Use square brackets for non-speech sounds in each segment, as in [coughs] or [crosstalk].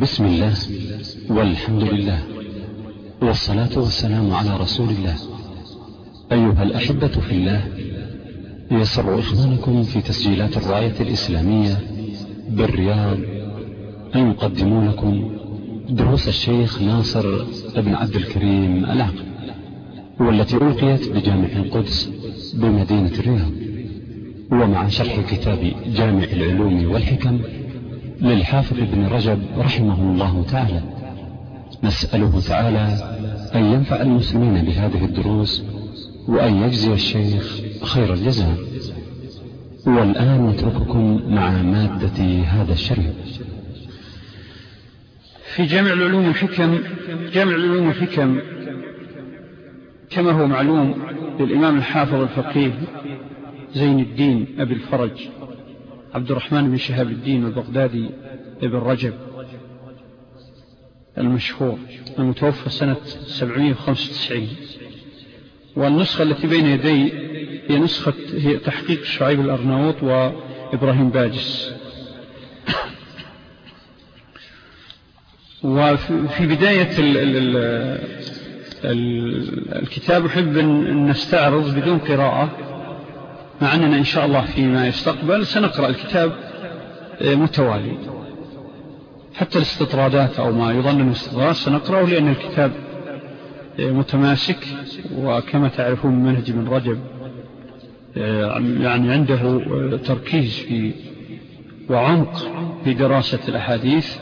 بسم الله والحمد لله والصلاة والسلام على رسول الله. أيها الأحبة في الله يسر إخوانكم في تسجيلات الراية الإسلامية بالرياض. أن يقدموا لكم دروس الشيخ ناصر بن عبد الكريم العقل والتي ألقيت بجامع القدس بمدينة الرياض. ومع شرح كتاب جامع العلوم والحكم للحافظ ابن رجب رحمه الله تعالى. نسأله تعالى أن ينفع المسلمين بهذه الدروس وأن يجزي الشيخ خير الجزاء. والآن نترككم مع مادة هذا الشريط في جامع العلوم الحكم جامع العلوم الحكم كما هو معلوم للإمام الحافظ الفقيه زين الدين أبي الفرج. عبد الرحمن بن شهاب الدين البغدادي ابن رجب المشهور المتوفى سنة 795 والنسخة التي بين يدي هي نسخة هي تحقيق شعيب الأرناوط وإبراهيم باجس. وفي بداية ال ال ال الكتاب أحب أن نستعرض بدون قراءة. مع أننا إن شاء الله فيما يستقبل سنقرأ الكتاب متوالي. حتى الاستطرادات أو ما يظن الاستطراد سنقرأه لأن الكتاب متماسك وكما تعرفون منهج من رجب يعني عنده تركيز في وعمق في دراسة الأحاديث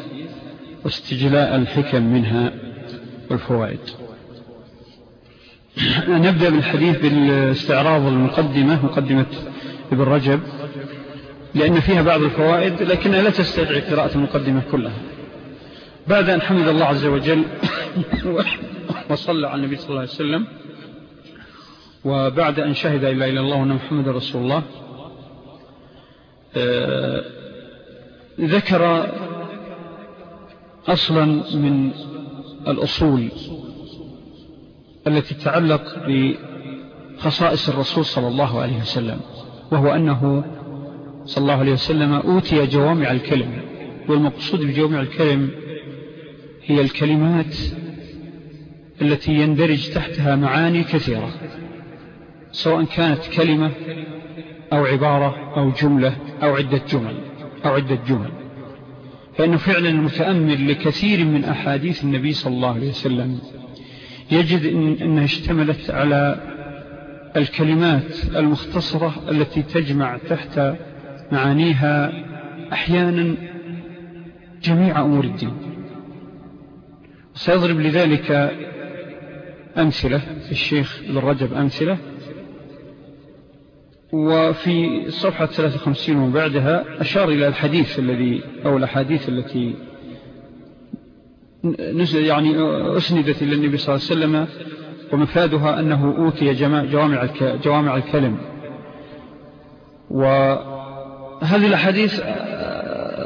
واستجلاء الحكم منها والفوائد. نبدأ بالحديث بالاستعراض المقدمة مقدمة ابن رجب لأن فيها بعض الفوائد لكنها لا تستدعي قراءة المقدمة كلها. بعد أن حمد الله عز وجل [coughs] وصلى على النبي صلى الله عليه وسلم وبعد أن شهد إلا إلى الله وأن محمد رسول الله ذكر أصلا من الأصول التي تتعلق بخصائص الرسول صلى الله عليه وسلم وهو أنه صلى الله عليه وسلم أوتي جوامع الكلم والمقصود بجوامع الكلم هي الكلمات التي يندرج تحتها معاني كثيرة سواء كانت كلمة أو عبارة أو جملة أو عدة جمل أو عدة جمل. فإنه فعلا المتأمل لكثير من أحاديث النبي صلى الله عليه وسلم. يجد إن أنها اشتملت على الكلمات المختصرة التي تجمع تحت معانيها أحيانا جميع أمور الدين. سيضرب لذلك أمثلة الشيخ ابن رجب أمثلة وفي صفحة 53 وبعدها أشار إلى الحديث الذي أو الأحاديث التي يعني أسندت إلى النبي صلى الله عليه وسلم ومفادها أنه أوتي جوامع, جوامع الكلم. وهذه الأحاديث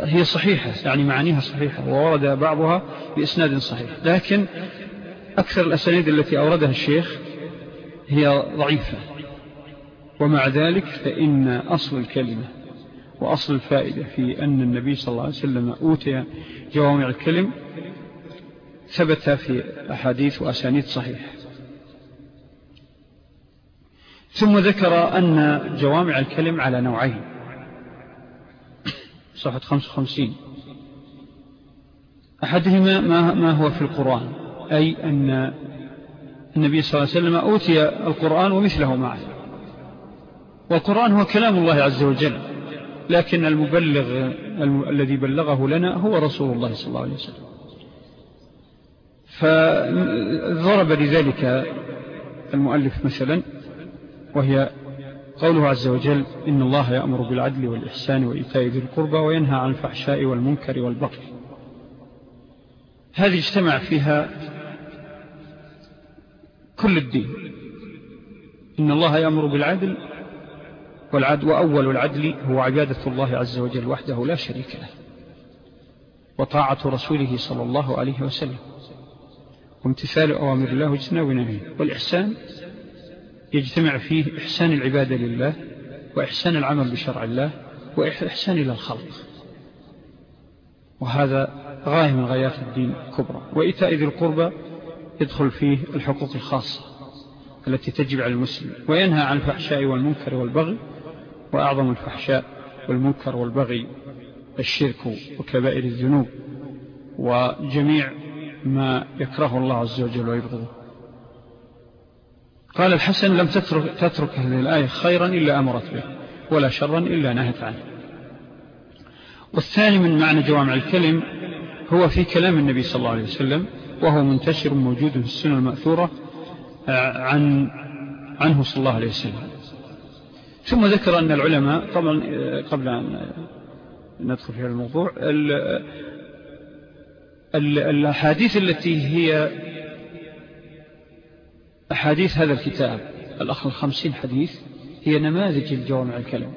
هي صحيحة يعني معانيها صحيحة وورد بعضها بإسناد صحيح. لكن أكثر الأسانيد التي أوردها الشيخ هي ضعيفة. ومع ذلك فإن أصل الكلمة وأصل الفائدة في أن النبي صلى الله عليه وسلم أوتي جوامع الكلم ثبت في أحاديث وأسانيد صحيح. ثم ذكر أن جوامع الكلم على نوعين. صفحة 55 أحدهما ما, هو في القرآن أي أن النبي صلى الله عليه وسلم أوتي القرآن ومثله معه. والقرآن هو كلام الله عز وجل لكن المبلغ الذي بلغه لنا هو رسول الله صلى الله عليه وسلم. فضرب لذلك المؤلف مثلا وهي قوله عز وجل إن الله يأمر بالعدل والإحسان وإيتاء ذي القربى وينهى عن الفحشاء والمنكر والبغي. هذه اجتمع فيها كل الدين. إن الله يأمر بالعدل والعدل وأول العدل هو عبادة الله عز وجل وحده لا شريك له وطاعة رسوله صلى الله عليه وسلم. وامتثال أوامر الله واجتناب نبيه. والإحسان يجتمع فيه إحسان العبادة لله وإحسان العمل بشرع الله وإحسان إلى الخلق. وهذا غاية من غايات الدين الكبرى. وإيتاء ذي القربى يدخل فيه الحقوق الخاصة التي تجب على المسلم. وينهى عن الفحشاء والمنكر والبغي وأعظم الفحشاء والمنكر والبغي الشرك وكبائر الذنوب. وجميع ما يكره الله عز وجل ويبغضه. قال الحسن لم تترك, تترك هذه الآية خيرا إلا أمرت به ولا شرا إلا نهت عنه. والثاني من معنى جوامع الكلم هو في كلام النبي صلى الله عليه وسلم وهو منتشر موجود في السنة المأثورة عن عنه صلى الله عليه وسلم. ثم ذكر أن العلماء طبعا قبل أن ندخل في الموضوع الأحاديث التي هي أحاديث هذا الكتاب الأخ الخمسين حديث هي نماذج الجوامع الكلم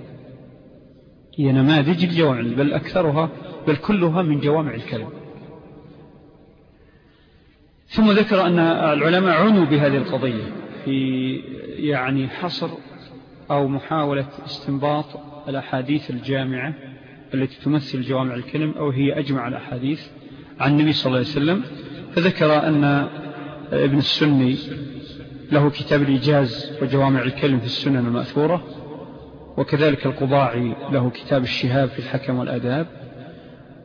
هي نماذج الجوامع بل أكثرها بل كلها من جوامع الكلم ثم ذكر أن العلماء عنوا بهذه القضية في يعني حصر أو محاولة استنباط الأحاديث الجامعة التي تمثل جوامع الكلم أو هي أجمع الأحاديث. عن النبي صلى الله عليه وسلم فذكر أن ابن السني له كتاب الإجاز وجوامع الكلم في السنن المأثورة وكذلك القضاعي له كتاب الشهاب في الحكم والأداب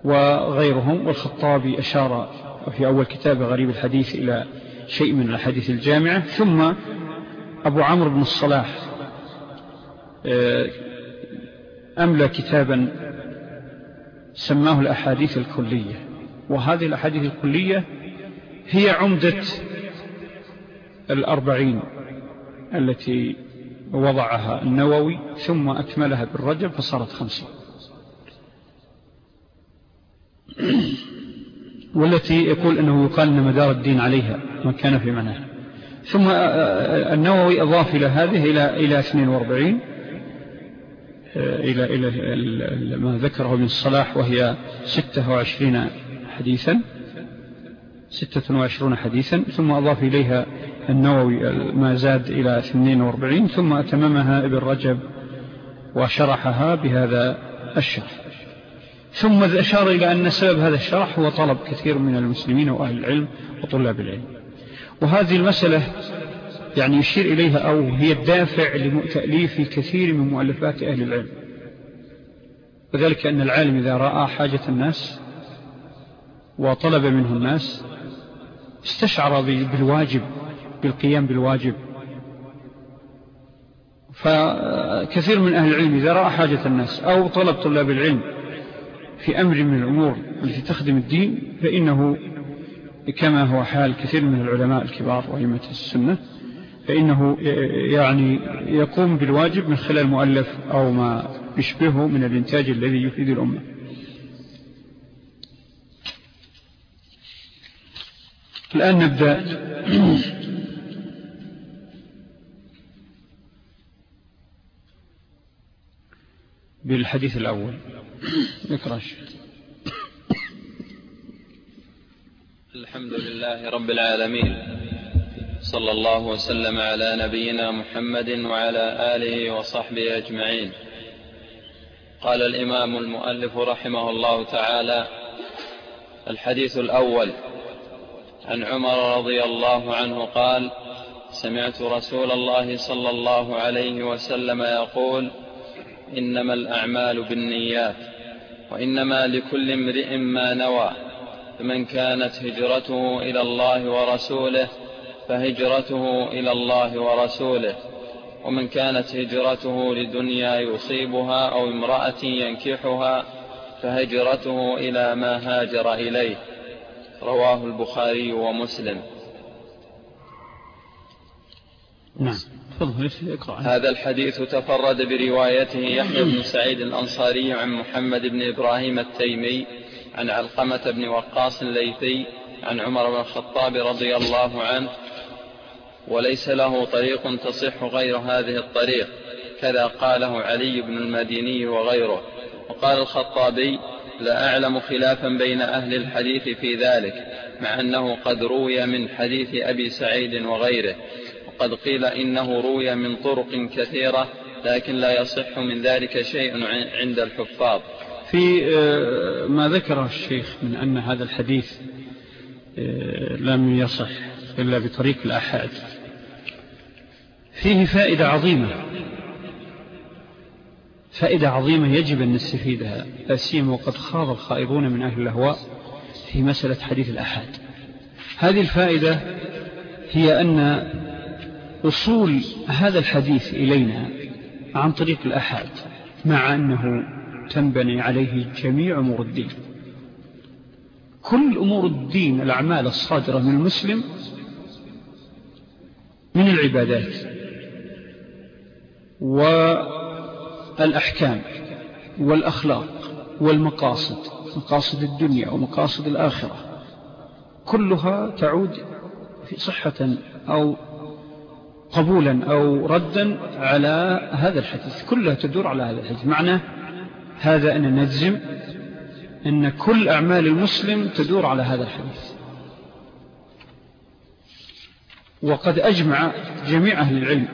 وغيرهم والخطابي أشار في أول كتاب غريب الحديث إلى شيء من الحديث الجامعة ثم أبو عمرو بن الصلاح آه، أملى كتابا سماه الأحاديث الكلية. وهذه الأحاديث الكلية هي عمدة الأربعين التي وضعها النووي ثم أكملها بالرجب فصارت خمسين والتي يقول أنه يقال أن مدار الدين عليها ما كان في منها ثم النووي أضاف إلى هذه إلى, إلى 42 إلى, إلى ما ذكره ابن الصلاح وهي 26 حديثا 26 حديثا ثم أضاف إليها النووي ما زاد إلى 42 ثم أتممها ابن رجب وشرحها بهذا الشرح. ثم أشار إلى أن سبب هذا الشرح هو طلب كثير من المسلمين وأهل العلم وطلاب العلم. وهذه المسألة يعني يشير إليها أو هي الدافع لتأليف كثير من مؤلفات أهل العلم. وذلك أن العالم إذا رأى حاجة الناس وطلب منه الناس استشعر بالواجب بالقيام بالواجب. فكثير من أهل العلم إذا رأى حاجة الناس أو طلب طلاب العلم في أمر من الأمور التي تخدم الدين فإنه كما هو حال كثير من العلماء الكبار وإمة السنة فإنه يعني يقوم بالواجب من خلال مؤلف أو ما يشبهه من الإنتاج الذي يفيد الأمة. الآن نبدأ. بالحديث الأول. اقرأ الحمد لله رب العالمين. صلى الله وسلم على نبينا محمد وعلى آله وصحبه أجمعين. قال الإمام المؤلف رحمه الله تعالى الحديث الأول. عن عمر رضي الله عنه قال سمعت رسول الله صلى الله عليه وسلم يقول إنما الأعمال بالنيات وإنما لكل امرئ ما نوى فمن كانت هجرته إلى الله ورسوله فهجرته إلى الله ورسوله ومن كانت هجرته لدنيا يصيبها أو امرأة ينكحها فهجرته إلى ما هاجر إليه. رواه البخاري ومسلم. نعم. هذا الحديث تفرد بروايته يحيى بن سعيد الأنصاري عن محمد بن إبراهيم التيمي عن علقمة بن وقاص الليثي عن عمر بن الخطاب رضي الله عنه وليس له طريق تصح غير هذه الطريق كذا قاله علي بن المديني وغيره. وقال الخطابي لا أعلم خلافا بين أهل الحديث في ذلك مع أنه قد روي من حديث أبي سعيد وغيره وقد قيل إنه روي من طرق كثيرة لكن لا يصح من ذلك شيء عند الحفاظ. في آه، ما ذكره الشيخ من أن هذا الحديث آه، لم يصح إلا بطريق الأحاد. فيه فائدة عظيمة. فائدة عظيمة يجب أن نستفيدها لا سيما وقد خاض الخائضون من أهل الأهواء في مسألة حديث الأحاد. هذه الفائدة هي أن وصول هذا الحديث إلينا عن طريق الأحاد مع أنه تنبني عليه جميع أمور الدين. كل أمور الدين الأعمال الصادرة من المسلم من العبادات والأحكام والأخلاق والمقاصد مقاصد الدنيا ومقاصد الآخرة. كلها تعود في صحة أو قبولا أو ردا على هذا الحديث كلها تدور على هذا الحديث. معنى هذا أن نجزم أن كل أعمال المسلم تدور على هذا الحديث. وقد أجمع جميع أهل العلم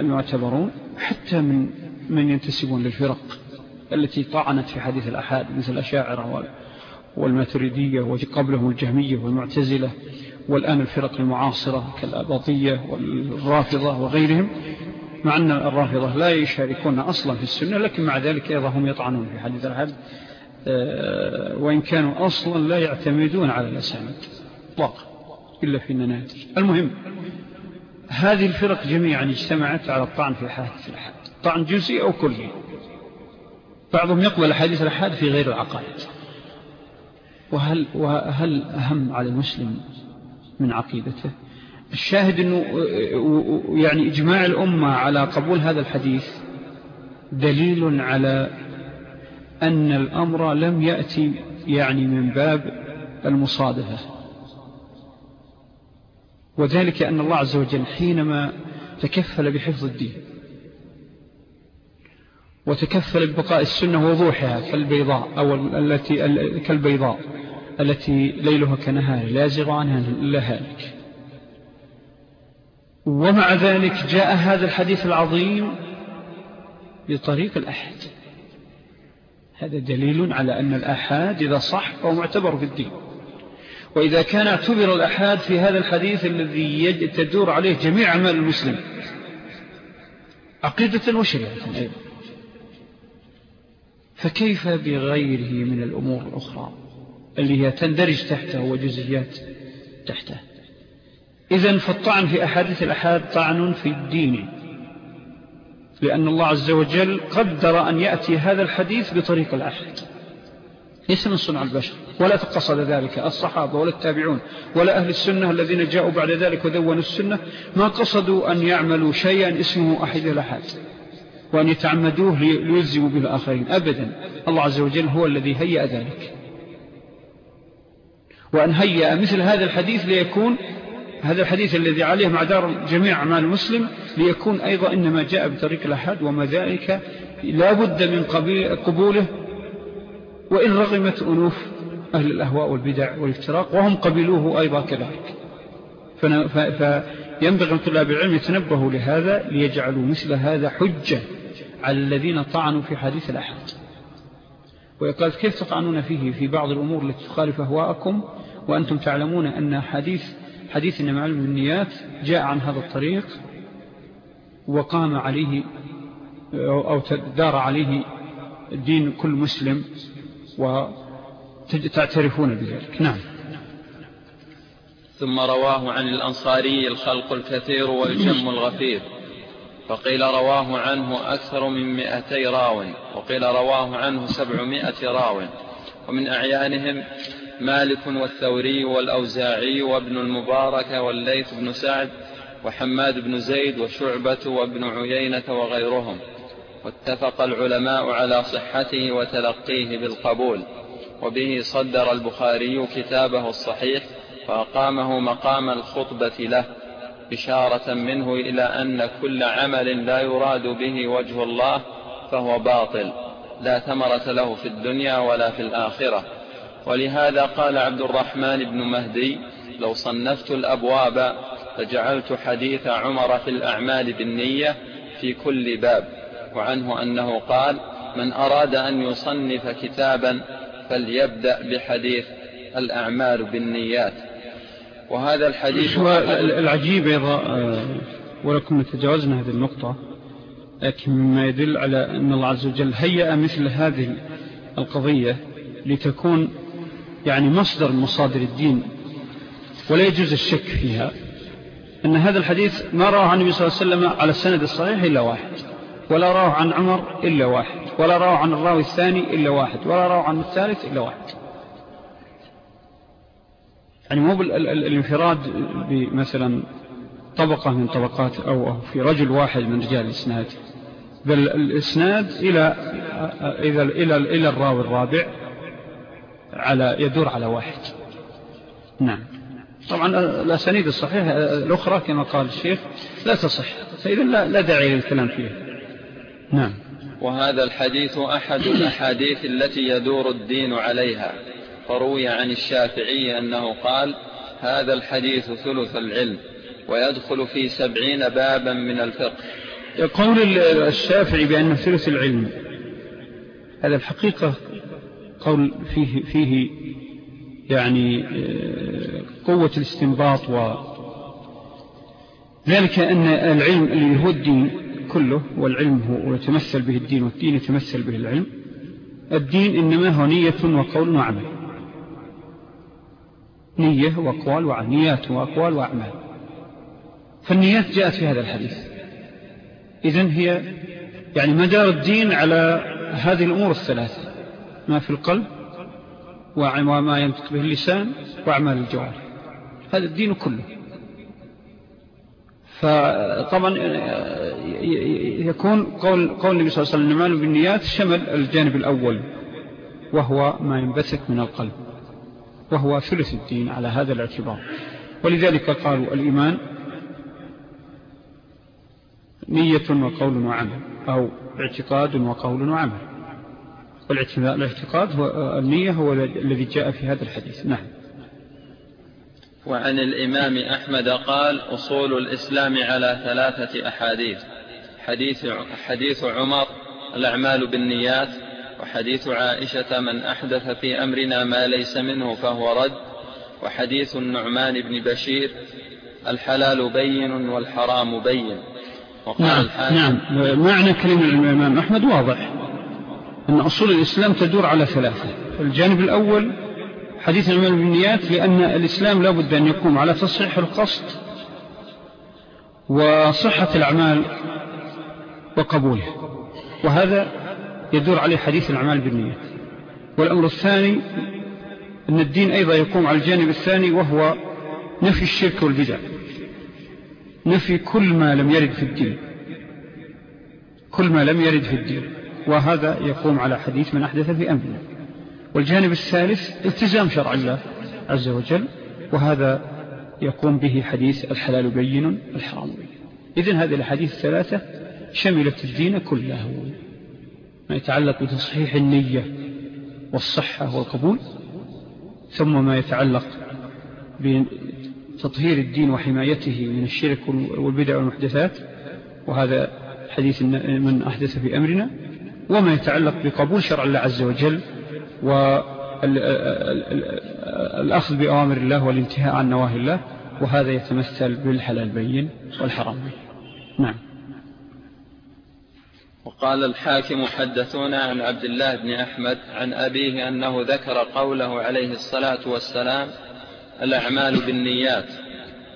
المعتبرون حتى من من ينتسبون للفرق التي طعنت في حديث الأحاد مثل الأشاعرة والماتريدية وقبلهم الجهمية والمعتزلة والآن الفرق المعاصرة كالأباطية والرافضة وغيرهم مع أن الرافضة لا يشاركون أصلا في السنة لكن مع ذلك أيضا هم يطعنون في حديث الأحد آه، وإن كانوا أصلا لا يعتمدون على الأسانة طاقة إلا في النادر المهم هذه الفرق جميعا اجتمعت على الطعن في حادث الأحد طعن جزئي أو كلي. بعضهم يقبل حديث الأحد في غير العقائد. وهل, وهل أهم على المسلم من عقيدته؟ الشاهد أنه يعني إجماع الأمة على قبول هذا الحديث دليل على أن الأمر لم يأتي يعني من باب المصادفة وذلك أن الله عز وجل حينما تكفل بحفظ الدين وتكفل ببقاء السنة وضوحها كالبيضاء أو التي كالبيضاء التي ليلها كنهار لا يزغ عنها إلا هالك. ومع ذلك جاء هذا الحديث العظيم بطريق الأحد. هذا دليل على أن الأحاد إذا صح فهو معتبر في الدين. وإذا كان اعتبر الأحاد في هذا الحديث الذي تدور عليه جميع عمال المسلم. عقيدة وشريعة أيضا. فكيف بغيره من الأمور الأخرى اللي هي تندرج تحته وجزئيات تحته؟ إذن فالطعن في أحاديث الأحاد طعن في الدين لأن الله عز وجل قدر أن يأتي هذا الحديث بطريق الأحد ليس من صنع البشر ولا تقصد ذلك الصحابة ولا التابعون ولا أهل السنة الذين جاءوا بعد ذلك ودونوا السنة ما قصدوا أن يعملوا شيئا اسمه أحد الأحد وأن يتعمدوه ليلزموا به الآخرين. أبدا. الله عز وجل هو الذي هيأ ذلك. وأن هيأ مثل هذا الحديث ليكون هذا الحديث الذي عليه معدار جميع أعمال المسلم ليكون أيضا إنما جاء بطريق الأحد وما ذلك لا بد من قبوله. وإن رغمت أنوف أهل الأهواء والبدع والافتراق وهم قبلوه أيضا كذلك. فينبغي أن طلاب العلم يتنبهوا لهذا ليجعلوا مثل هذا حجة. على الذين طعنوا في حديث الأحد. ويقال كيف تطعنون فيه في بعض الأمور التي تخالف أهواءكم؟ وأنتم تعلمون أن حديث حديث إنما علم النيات جاء عن هذا الطريق وقام عليه أو دار عليه دين كل مسلم وتعترفون بذلك. نعم. ثم رواه عن الأنصاري الخلق الكثير والجم الغفير. فقيل رواه عنه أكثر من مئتي راو وقيل رواه عنه سبعمائة راو. ومن أعيانهم مالك والثوري والأوزاعي وابن المبارك والليث بن سعد وحماد بن زيد وشعبة وابن عيينة وغيرهم. واتفق العلماء على صحته وتلقيه بالقبول. وبه صدر البخاري كتابه الصحيح فأقامه مقام الخطبة له. إشارة منه إلى أن كل عمل لا يراد به وجه الله فهو باطل. لا ثمرة له في الدنيا ولا في الآخرة. ولهذا قال عبد الرحمن بن مهدي لو صنفت الأبواب فجعلت حديث عمر في الأعمال بالنية في كل باب. وعنه أنه قال من أراد أن يصنف كتابا فليبدأ بحديث الأعمال بالنيات وهذا الحديث العجيب أيضا آه، ولكم تجاوزنا هذه النقطة لكن مما يدل على أن الله عز وجل هيأ مثل هذه القضية لتكون يعني مصدر مصادر الدين ولا يجوز الشك فيها أن هذا الحديث ما رواه عن النبي صلى الله عليه وسلم على السند الصحيح إلا واحد ولا رواه عن عمر إلا واحد ولا رواه عن الراوي الثاني إلا واحد ولا رواه عن الثالث إلا واحد. يعني مو بالانفراد بمثلا طبقة من طبقات أو في رجل واحد من رجال الإسناد بل الإسناد إلى, إلى, إلى, إلى الراوي الرابع على يدور على واحد. نعم. طبعا الأسانيد الصحيحة الأخرى كما قال الشيخ لا تصح فإذا لا, لا داعي للكلام فيها. نعم. وهذا الحديث أحد الأحاديث التي يدور الدين عليها. فروي عن الشافعي أنه قال هذا الحديث ثلث العلم ويدخل في سبعين بابا من الفقه. قول الشافعي بأنه ثلث العلم هذا الحقيقة قول فيه, فيه يعني آه، قوة الاستنباط و ذلك أن العلم اللي هو الدين كله والعلم هو يتمثل به الدين والدين يتمثل به العلم الدين إنما هو نية وقول وعمل. نية وأقوال وعمل نيات وأقوال وأعمال. فالنيات جاءت في هذا الحديث. إذن هي يعني مدار الدين على هذه الأمور الثلاثة ما في القلب وما ينطق به اللسان وأعمال الجوارح. هذا الدين كله. فطبعا يكون قول, قول النبي صلى الله عليه وسلم بالنيات شمل الجانب الأول وهو ما ينبثق من القلب. وهو ثلث الدين على هذا الاعتبار. ولذلك قالوا الإيمان نية وقول وعمل أو اعتقاد وقول وعمل. والاعتقاد هو النية هو الذي جاء في هذا الحديث. نعم. وعن الإمام أحمد قال أصول الإسلام على ثلاثة أحاديث. حديث, حديث عمر الأعمال بالنيات وحديث عائشة من أحدث في أمرنا ما ليس منه فهو رد وحديث النعمان بن بشير الحلال بين والحرام بين. وقال نعم, نعم. معنى كلمة الإمام أحمد واضح أن أصول الإسلام تدور على ثلاثة. الجانب الأول حديث العمل بالنيات لأن الإسلام لا بد أن يقوم على تصحيح القصد وصحة الأعمال وقبولها وهذا يدور عليه حديث الأعمال بالنيات. والأمر الثاني أن الدين أيضا يقوم على الجانب الثاني وهو نفي الشرك والبدع. نفي كل ما لم يرد في الدين. كل ما لم يرد في الدين. وهذا يقوم على حديث من أحدث في أمرنا والجانب الثالث التزام شرع الله عز وجل وهذا يقوم به حديث الحلال بين الحرام بين. إذن هذه الحديث الثلاثة شملت الدين كله. ما يتعلق بتصحيح النية والصحة والقبول ثم ما يتعلق بتطهير الدين وحمايته من الشرك والبدع والمحدثات وهذا حديث من أحدث في أمرنا وما يتعلق بقبول شرع الله عز وجل والأخذ بأوامر الله والانتهاء عن نواهي الله وهذا يتمثل بالحلال بين والحرام بين. نعم. وقال الحاكم حدثونا عن عبد الله بن أحمد عن أبيه أنه ذكر قوله عليه الصلاة والسلام الأعمال بالنيات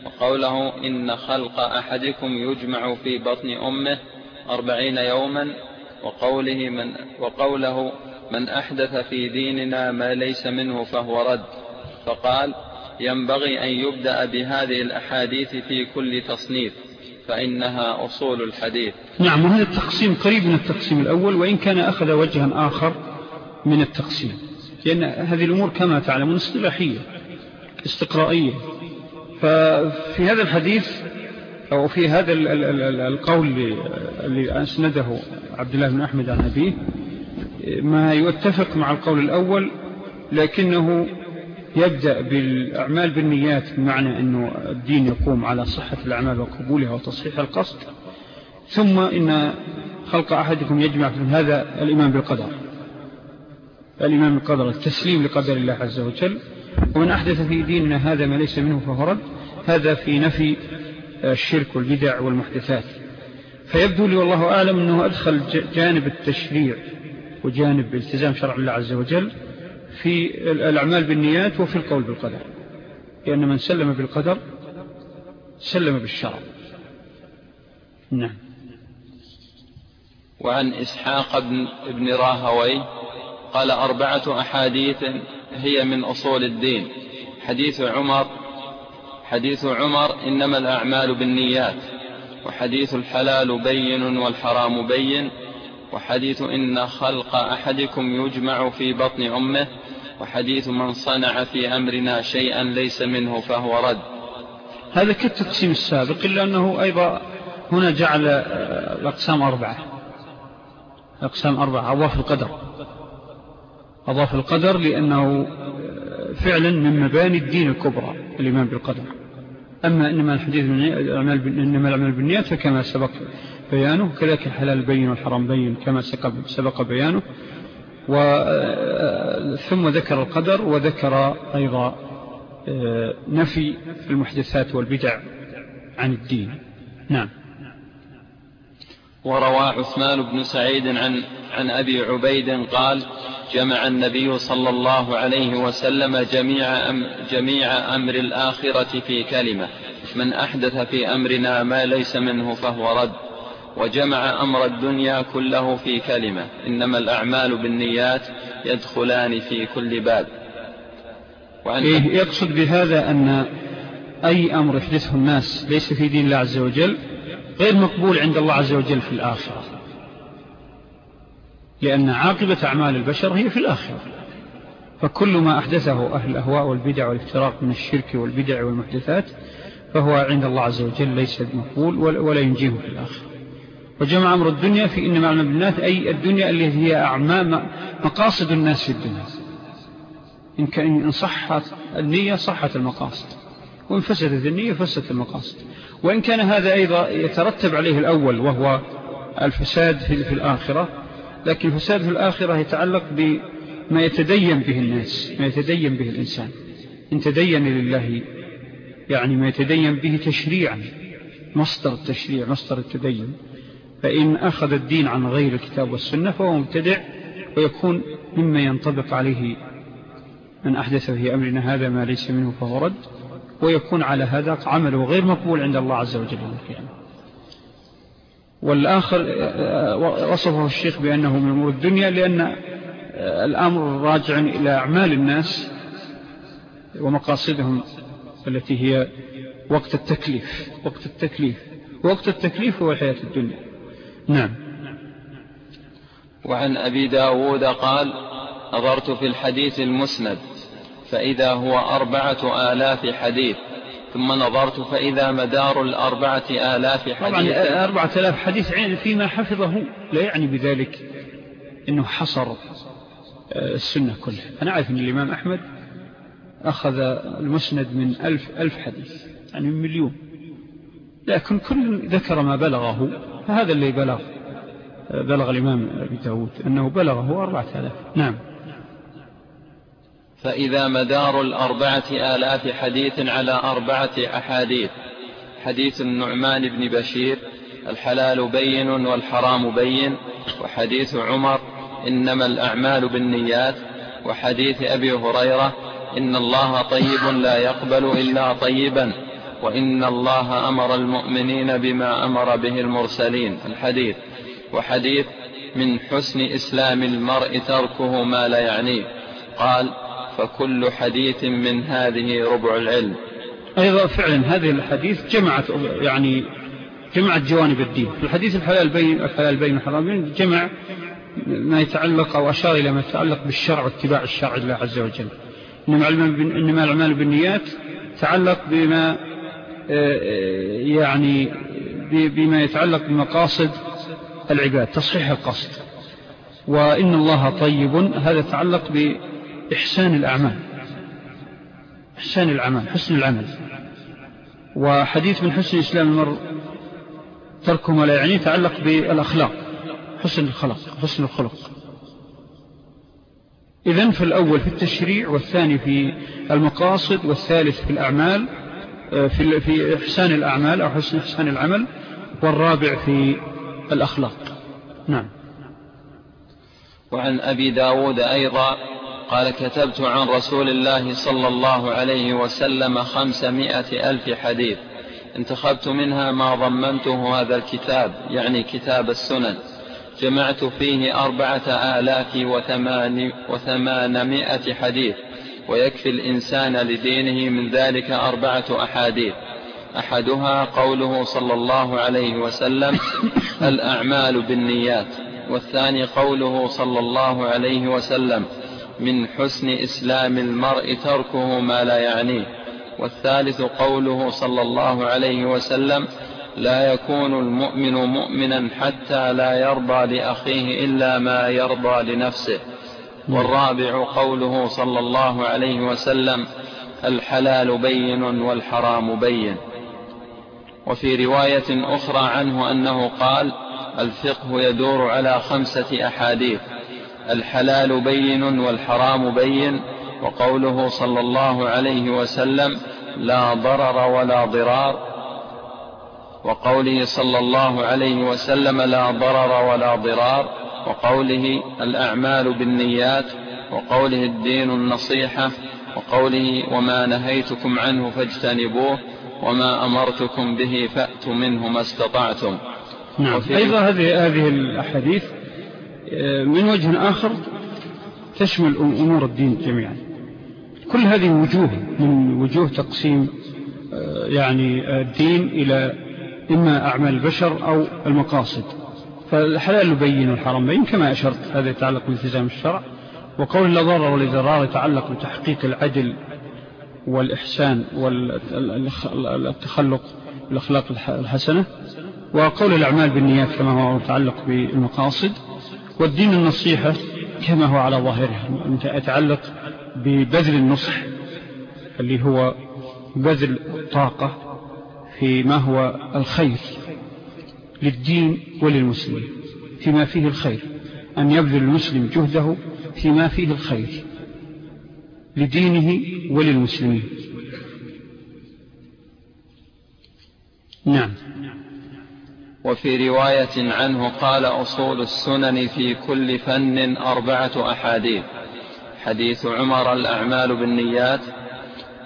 وقوله إن خلق أحدكم يجمع في بطن أمه أربعين يوما وقوله من وقوله من أحدث في ديننا ما ليس منه فهو رد. فقال ينبغي أن يبدأ بهذه الأحاديث في كل تصنيف. فإنها أصول الحديث. نعم وهذا التقسيم قريب من التقسيم الأول وإن كان أخذ وجها آخر من التقسيم. لأن هذه الأمور كما تعلمون اصطلاحية استقرائية. ففي هذا الحديث أو في هذا القول اللي أسنده عبد الله بن أحمد عن أبيه ما يتفق مع القول الأول لكنه يبدأ بالأعمال بالنيات بمعنى أنه الدين يقوم على صحة الأعمال وقبولها وتصحيح القصد. ثم إن خلق أحدكم يجمع في هذا الإيمان بالقدر. الإيمان بالقدر التسليم لقدر الله عز وجل. ومن أحدث في ديننا هذا ما ليس منه فهو رد. هذا في نفي الشرك والبدع والمحدثات. فيبدو لي والله أعلم أنه أدخل جانب التشريع وجانب التزام شرع الله عز وجل. في الأعمال بالنيات وفي القول بالقدر. لأن من سلم بالقدر سلم بالشرع. نعم. وعن إسحاق بن, بن راهوي قال أربعة أحاديث هي من أصول الدين. حديث عمر حديث عمر إنما الأعمال بالنيات وحديث الحلال بين والحرام بين وحديث إن خلق أحدكم يجمع في بطن أمه وحديث من صنع في أمرنا شيئا ليس منه فهو رد. هذا كالتقسيم السابق إلا أنه أيضا هنا جعل الأقسام أربعة. الأقسام أربعة أضاف القدر. أضاف القدر لأنه فعلا من مباني الدين الكبرى الإيمان بالقدر. أما إنما الحديث إنما الأعمال بالنيات فكما سبق بيانه كذلك الحلال بين والحرام بين كما سبق بيانه. ثم ذكر القدر وذكر أيضا آه، نفي المحدثات والبدع عن الدين. نعم. وروى عثمان بن سعيد عن, عن أبي عبيد قال جمع النبي صلى الله عليه وسلم جميع, أم جميع أمر الآخرة في كلمة. من أحدث في أمرنا ما ليس منه فهو رد. وجمع أمر الدنيا كله في كلمة. إنما الأعمال بالنيات يدخلان في كل باب. وأن إيه يقصد بهذا أن أي أمر يحدثه الناس ليس في دين الله عز وجل غير مقبول عند الله عز وجل في الآخرة. لأن عاقبة أعمال البشر هي في الآخرة. فكل ما أحدثه أهل الأهواء والبدع والإفتراق من الشرك والبدع والمحدثات فهو عند الله عز وجل ليس مقبول ولا ينجيه في الآخرة. وجمع أمر الدنيا في إن معنى بالناس أي الدنيا التي هي أعمام مقاصد الناس في الدنيا. إن, كان إن صحت النية صحت المقاصد. وإن فسدت النية فسدت المقاصد. وإن كان هذا أيضا يترتب عليه الأول وهو الفساد في الآخرة. لكن الفساد في الآخرة يتعلق بما يتدين به الناس ما يتدين به الإنسان. إن تدين لله يعني ما يتدين به تشريعا مصدر التشريع مصدر التدين. فإن أخذ الدين عن غير الكتاب والسنة فهو مبتدع ويكون مما ينطبق عليه من أحدث في أمرنا هذا ما ليس منه فهو رد ويكون على هذا عمله غير مقبول عند الله عز وجل القيامة. والآخر وصفه الشيخ بأنه من أمور الدنيا لأن الأمر راجع إلى أعمال الناس ومقاصدهم التي هي وقت التكليف وقت التكليف. وقت التكليف هو الحياة الدنيا. نعم. وعن أبي داود قال نظرت في الحديث المسند فإذا هو أربعة آلاف حديث ثم نظرت فإذا مدار الأربعة آلاف حديث. طبعا أربعة آلاف حديث فيما حفظه لا يعني بذلك أنه حصر آه، السنة كلها. أنا أعرف أن الإمام أحمد أخذ المسند من ألف, ألف حديث يعني من مليون. لكن كل ذكر ما بلغه فهذا اللي بلغ بلغ الإمام أبي داود أنه بلغه أربعة آلاف. نعم. فإذا مدار الأربعة آلاف حديث على أربعة أحاديث حديث النعمان بن بشير الحلال بين والحرام بين وحديث عمر إنما الأعمال بالنيات وحديث أبي هريرة إن الله طيب لا يقبل إلا طيبا. وإن الله أمر المؤمنين بما أمر به المرسلين الحديث. وحديث من حسن إسلام المرء تركه ما لا يعنيه. قال فكل حديث من هذه ربع العلم. أيضا فعلا هذه الحديث جمعت يعني جمعت جوانب الدين. في الحديث الحلال بين الحلال بين الحرامين جمع ما يتعلق أو أشار إلى ما يتعلق بالشرع واتباع الشرع الله عز وجل. إنما الأعمال بالنيات تعلق بما يعني بما يتعلق بمقاصد العباد تصحيح القصد. وإن الله طيب هذا يتعلق بإحسان الأعمال. إحسان الأعمال حسن العمل. وحديث من حسن إسلام المرء ترك ما لا يعني يتعلق بالأخلاق. حسن الخلق حسن الخلق. إذن فالأول في التشريع والثاني في المقاصد والثالث في الأعمال. آه، في في إحسان الأعمال أو حسن إحسان العمل والرابع في الأخلاق. نعم. وعن أبي داود أيضا قال كتبت عن رسول الله صلى الله عليه وسلم خمسمائة ألف حديث. انتخبت منها ما ضمنته هذا الكتاب يعني كتاب السنن. جمعت فيه أربعة آلاف وثمان وثمانمائة حديث. ويكفي الإنسان لدينه من ذلك أربعة أحاديث. أحدها قوله صلى الله عليه وسلم الأعمال بالنيات. والثاني قوله صلى الله عليه وسلم من حسن إسلام المرء تركه ما لا يعنيه. والثالث قوله صلى الله عليه وسلم لا يكون المؤمن مؤمنا حتى لا يرضى لأخيه إلا ما يرضى لنفسه. والرابع قوله صلى الله عليه وسلم الحلال بين والحرام بين. وفي رواية أخرى عنه أنه قال الفقه يدور على خمسة أحاديث الحلال بين والحرام بين وقوله صلى الله عليه وسلم لا ضرر ولا ضرار. وقوله صلى الله عليه وسلم لا ضرر ولا ضرار. وقوله الأعمال بالنيات وقوله الدين النصيحة وقوله وما نهيتكم عنه فاجتنبوه وما أمرتكم به فأتوا منه ما استطعتم. نعم. أيضا هذه هذه الأحاديث آه، من وجه آخر تشمل أمور الدين جميعا. كل هذه وجوه من وجوه تقسيم آه، يعني الدين إلى إما أعمال البشر أو المقاصد. فالحلال بين والحرام بين كما أشرت هذا يتعلق بالتزام الشرع وقول لا ضرر ولا ضرار يتعلق بتحقيق العدل والإحسان والتخلق بالأخلاق الحسنة. وقول الأعمال بالنيات كما هو متعلق بالمقاصد. والدين النصيحة كما هو على ظاهرها يتعلق ببذل النصح اللي هو بذل طاقة فيما هو الخير. للدين وللمسلمين فيما فيه الخير أن يبذل المسلم جهده فيما فيه الخير لدينه وللمسلمين. نعم. وفي رواية عنه قال أصول السنن في كل فن أربعة أحاديث حديث عمر الأعمال بالنيات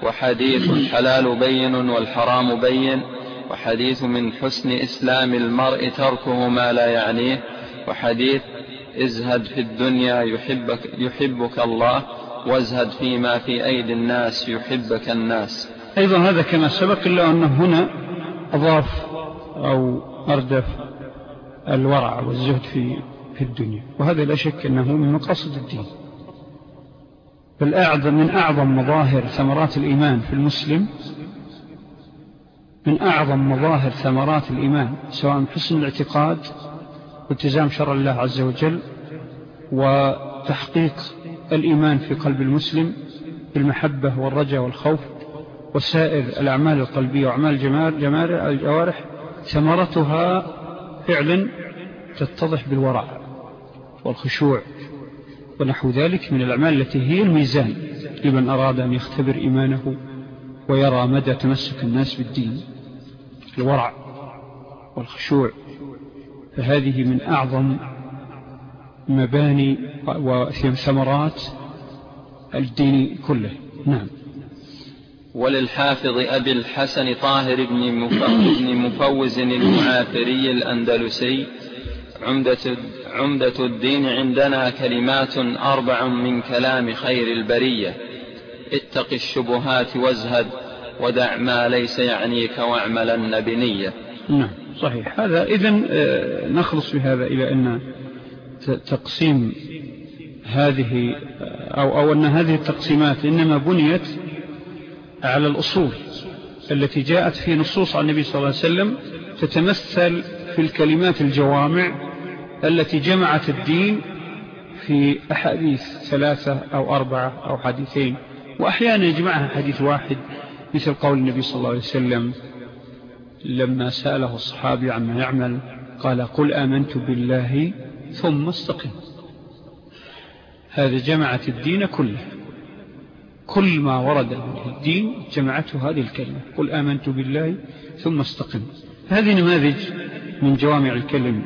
وحديث الحلال بين والحرام بين وحديث من حسن إسلام المرء تركه ما لا يعنيه وحديث ازهد في الدنيا يحبك, يحبك الله وازهد فيما في أيدي الناس يحبك الناس. أيضا هذا كما سبق إلا أنه هنا أضاف أو أردف الورع والزهد في, في الدنيا. وهذا لا شك أنه من مقاصد الدين. بل أعظم من أعظم مظاهر ثمرات الإيمان في المسلم من أعظم مظاهر ثمرات الإيمان سواء حسن الاعتقاد والتزام شر الله عز وجل وتحقيق الإيمان في قلب المسلم بالمحبة والرجاء والخوف وسائر الأعمال القلبية وأعمال الجوارح ثمرتها فعلا تتضح بالورع والخشوع ونحو ذلك من الأعمال التي هي الميزان لمن أراد أن يختبر إيمانه ويرى مدى تمسك الناس بالدين. الورع والخشوع فهذه من أعظم مباني وثمرات الدين كله. نعم. وللحافظ أبي الحسن طاهر [coughs] بن مفوز المعافري الأندلسي عمدة, عمدة الدين عندنا كلمات أربع من كلام خير البرية. اتق الشبهات وازهد ودع ما ليس يعنيك واعملن بنية. نعم صحيح. هذا إذن آه، نخلص بهذا إلى أن تقسيم هذه أو, أو أن هذه التقسيمات إنما بنيت على الأصول التي جاءت في نصوص عن النبي صلى الله عليه وسلم تتمثل في الكلمات الجوامع التي جمعت الدين في أحاديث ثلاثة أو أربعة أو حديثين وأحيانا يجمعها حديث واحد مثل قول النبي صلى الله عليه وسلم لما سأله الصحابي عما يعمل قال قل آمنت بالله ثم استقم. هذا جمعت الدين كله. كل ما ورد من الدين جمعته هذه الكلمة قل آمنت بالله ثم استقم. هذه نماذج من جوامع الكلم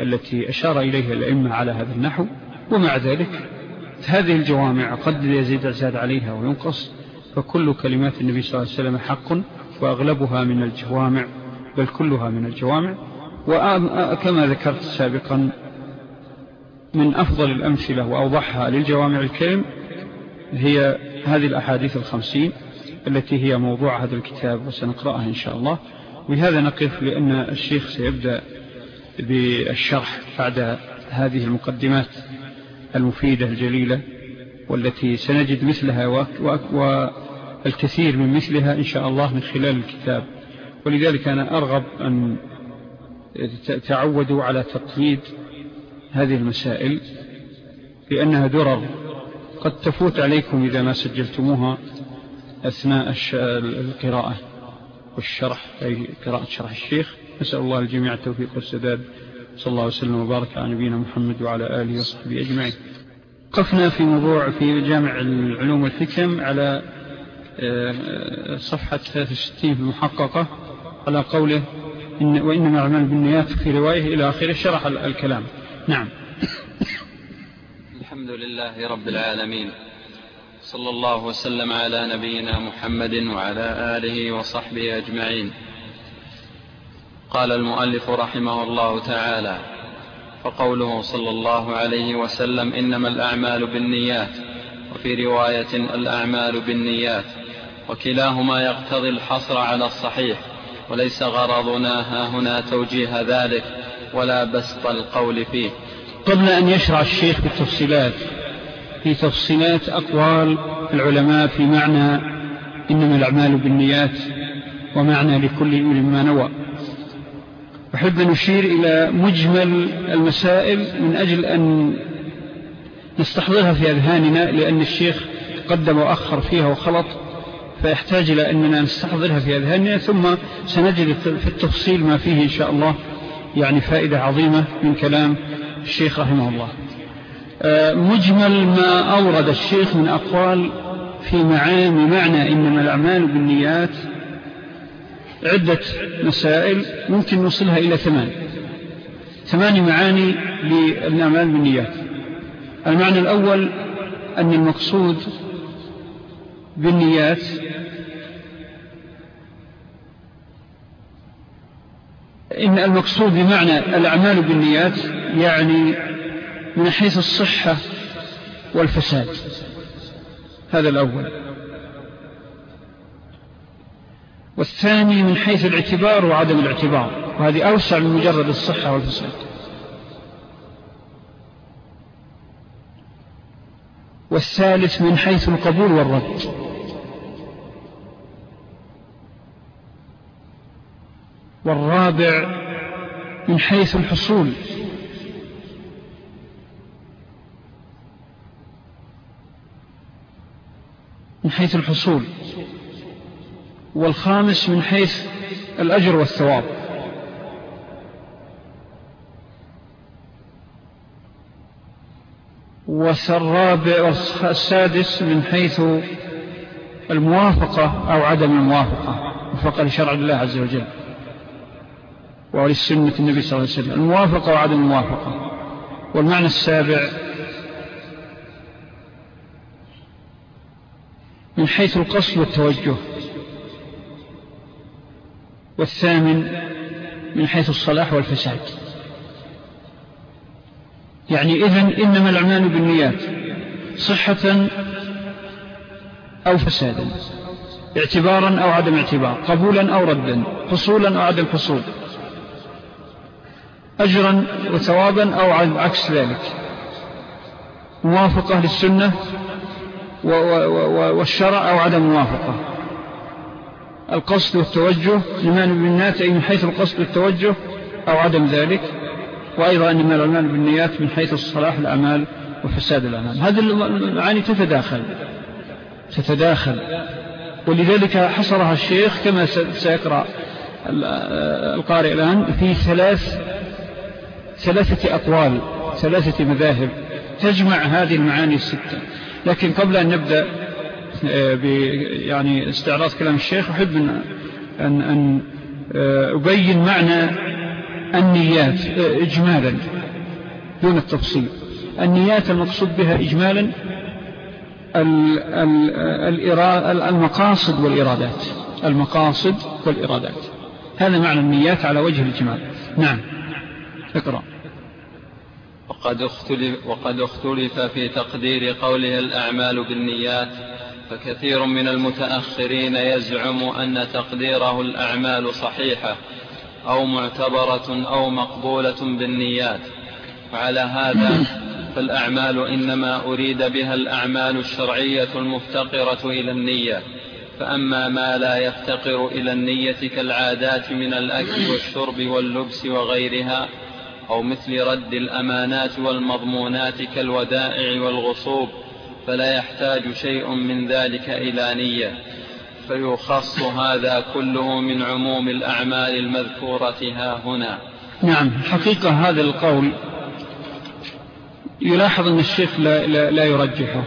التي أشار إليها الأئمة على هذا النحو ومع ذلك هذه الجوامع قد يزيد زاد عليها وينقص. فكل كلمات النبي صلى الله عليه وسلم حق وأغلبها من الجوامع بل كلها من الجوامع. وكما ذكرت سابقا من أفضل الأمثلة وأوضحها للجوامع الكلم هي هذه الأحاديث الخمسين التي هي موضوع هذا الكتاب وسنقرأها إن شاء الله. وبهذا نقف لأن الشيخ سيبدأ بالشرح بعد هذه المقدمات المفيدة الجليلة. والتي سنجد مثلها والكثير من مثلها إن شاء الله من خلال الكتاب. ولذلك أنا أرغب أن تعودوا على تقييد هذه المسائل لأنها درر قد تفوت عليكم إذا ما سجلتموها أثناء القراءة والشرح أي قراءة شرح الشيخ. نسأل الله الجميع التوفيق والسداد. صلى الله وسلم وبارك على نبينا محمد وعلى آله وصحبه أجمعين. قفنا في موضوع في جامع العلوم والحكم على آه، صفحة 63 في المحققة على قوله إن وإنما الأعمال بالنيات في رواية إلى آخره شرح الكلام. نعم. الحمد لله رب العالمين. صلى الله وسلم على نبينا محمد وعلى آله وصحبه أجمعين. قال المؤلف رحمه الله تعالى وقوله صلى الله عليه وسلم إنما الأعمال بالنيات وفي رواية الأعمال بالنيات وكلاهما يقتضي الحصر على الصحيح وليس غرضنا ها هنا توجيه ذلك ولا بسط القول فيه. قبل أن يشرع الشيخ بالتفصيلات في تفصيلات أقوال العلماء في معنى إنما الأعمال بالنيات ومعنى لكل ما نوى. أحب أن أشير إلى مجمل المسائل من أجل أن نستحضرها في أذهاننا لأن الشيخ قدم وأخر فيها وخلط فيحتاج إلى أننا نستحضرها في أذهاننا ثم سنجد في التفصيل ما فيه إن شاء الله يعني فائدة عظيمة من كلام الشيخ رحمه الله. آه، مجمل ما أورد الشيخ من أقوال في معاني معنى إنما الأعمال بالنيات عدة مسائل ممكن نوصلها إلى ثمان. ثمان معاني للأعمال بالنيات. المعنى الأول أن المقصود بالنيات إن المقصود بمعنى الأعمال بالنيات يعني من حيث الصحة والفساد. هذا الأول. والثاني من حيث الاعتبار وعدم الاعتبار. وهذه أوسع من مجرد الصحة والفساد. والثالث من حيث القبول والرد. والرابع من حيث الحصول. من حيث الحصول. والخامس من حيث الأجر والثواب. والرابع والسادس من حيث الموافقة أو عدم الموافقة وفق لشرع الله عز وجل وللسنة النبي صلى الله عليه وسلم. الموافقة وعدم الموافقة. والمعنى السابع من حيث القصد والتوجه. والثامن من حيث الصلاح والفساد. يعني إذن إنما الأعمال بالنيات صحة أو فسادا اعتبارا أو عدم اعتبار قبولا أو ردا حصولا أو عدم حصول أجرا وثوابا أو عكس ذلك. موافقة للسنة والشرع أو عدم موافقة. القصد والتوجه لمن بالنات أي من حيث القصد والتوجه أو عدم ذلك وأيضا أن ما الأعمال بالنيات من حيث الصلاح الأعمال وفساد الأعمال. هذه المعاني تتداخل تتداخل ولذلك حصرها الشيخ كما سيقرأ القارئ الآن في ثلاث ثلاثة أقوال ثلاثة مذاهب تجمع هذه المعاني الستة. لكن قبل أن نبدأ يعني استعراض كلام الشيخ أحب أن, أن, أن آه، أبين معنى النيات آه، إجمالا دون التفصيل. النيات المقصود بها إجمالا المقاصد والإرادات. المقاصد والإرادات. هذا معنى النيات على وجه الإجمال. نعم. اقرأ. وقد اختلف, وقد اختلف في تقدير قوله الأعمال بالنيات. فكثير من المتأخرين يزعم أن تقديره الأعمال صحيحة أو معتبرة أو مقبولة بالنيات. وعلى هذا فالأعمال إنما أريد بها الأعمال الشرعية المفتقرة إلى النية. فأما ما لا يفتقر إلى النية كالعادات من الأكل والشرب واللبس وغيرها أو مثل رد الأمانات والمضمونات كالودائع والغصوب فلا يحتاج شيء من ذلك إلى نية. فيخص هذا كله من عموم الأعمال المذكورة ها هنا. نعم حقيقة هذا القول يلاحظ أن الشيخ لا, لا, لا يرجحه.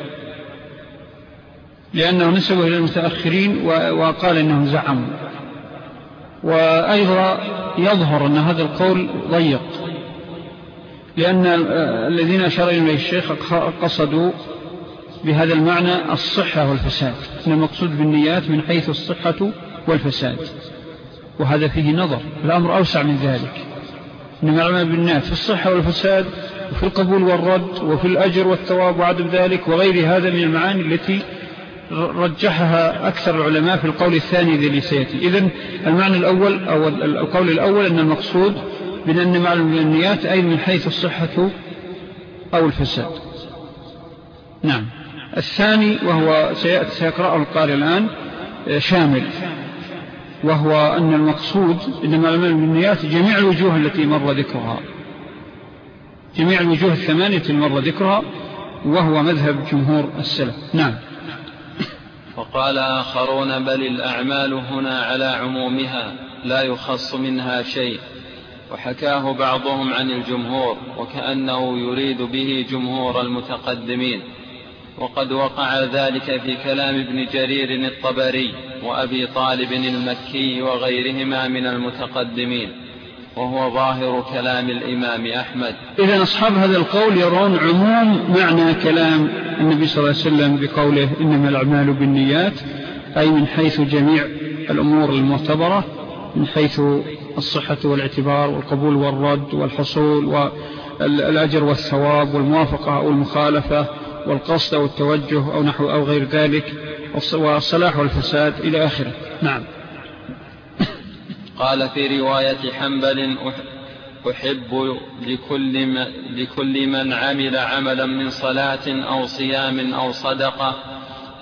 لأنه نسبه إلى المتأخرين وقال إنه زعم. وأيضا يظهر أن هذا القول ضيق. لأن الذين أشار إليه الشيخ قصدوا بهذا المعنى الصحة والفساد. إن المقصود بالنيات من حيث الصحة والفساد. وهذا فيه نظر. الأمر أوسع من ذلك. إنما العمل بالنيات في الصحة والفساد وفي القبول والرد وفي الأجر والثواب وعدم ذلك وغير هذا من المعاني التي رجحها أكثر العلماء في القول الثاني الذي سيأتي. إذن المعنى الأول أو القول الأول أن المقصود بأن معلوم النيات أي من حيث الصحة أو الفساد. نعم. الثاني وهو سيقرأه القارئ الآن شامل وهو أن المقصود إنما النيات جميع الوجوه التي مر ذكرها. جميع الوجوه الثمانية مر ذكرها وهو مذهب جمهور السلف. نعم. وقال آخرون بل الأعمال هنا على عمومها لا يخص منها شيء. وحكاه بعضهم عن الجمهور وكأنه يريد به جمهور المتقدمين. وقد وقع ذلك في كلام ابن جرير الطبري وأبي طالب المكي وغيرهما من المتقدمين وهو ظاهر كلام الإمام أحمد. إذا أصحاب هذا القول يرون عموم معنى كلام النبي صلى الله عليه وسلم بقوله إنما الأعمال بالنيات أي من حيث جميع الأمور المعتبرة من حيث الصحة والاعتبار والقبول والرد والحصول والأجر والثواب والموافقة أو المخالفة والقصد أو التوجه أو نحو أو غير ذلك والصلاح والفساد إلى آخره. نعم. قال في رواية حنبل أحب لكل, لكل من عمل عملا من صلاة أو صيام أو صدقة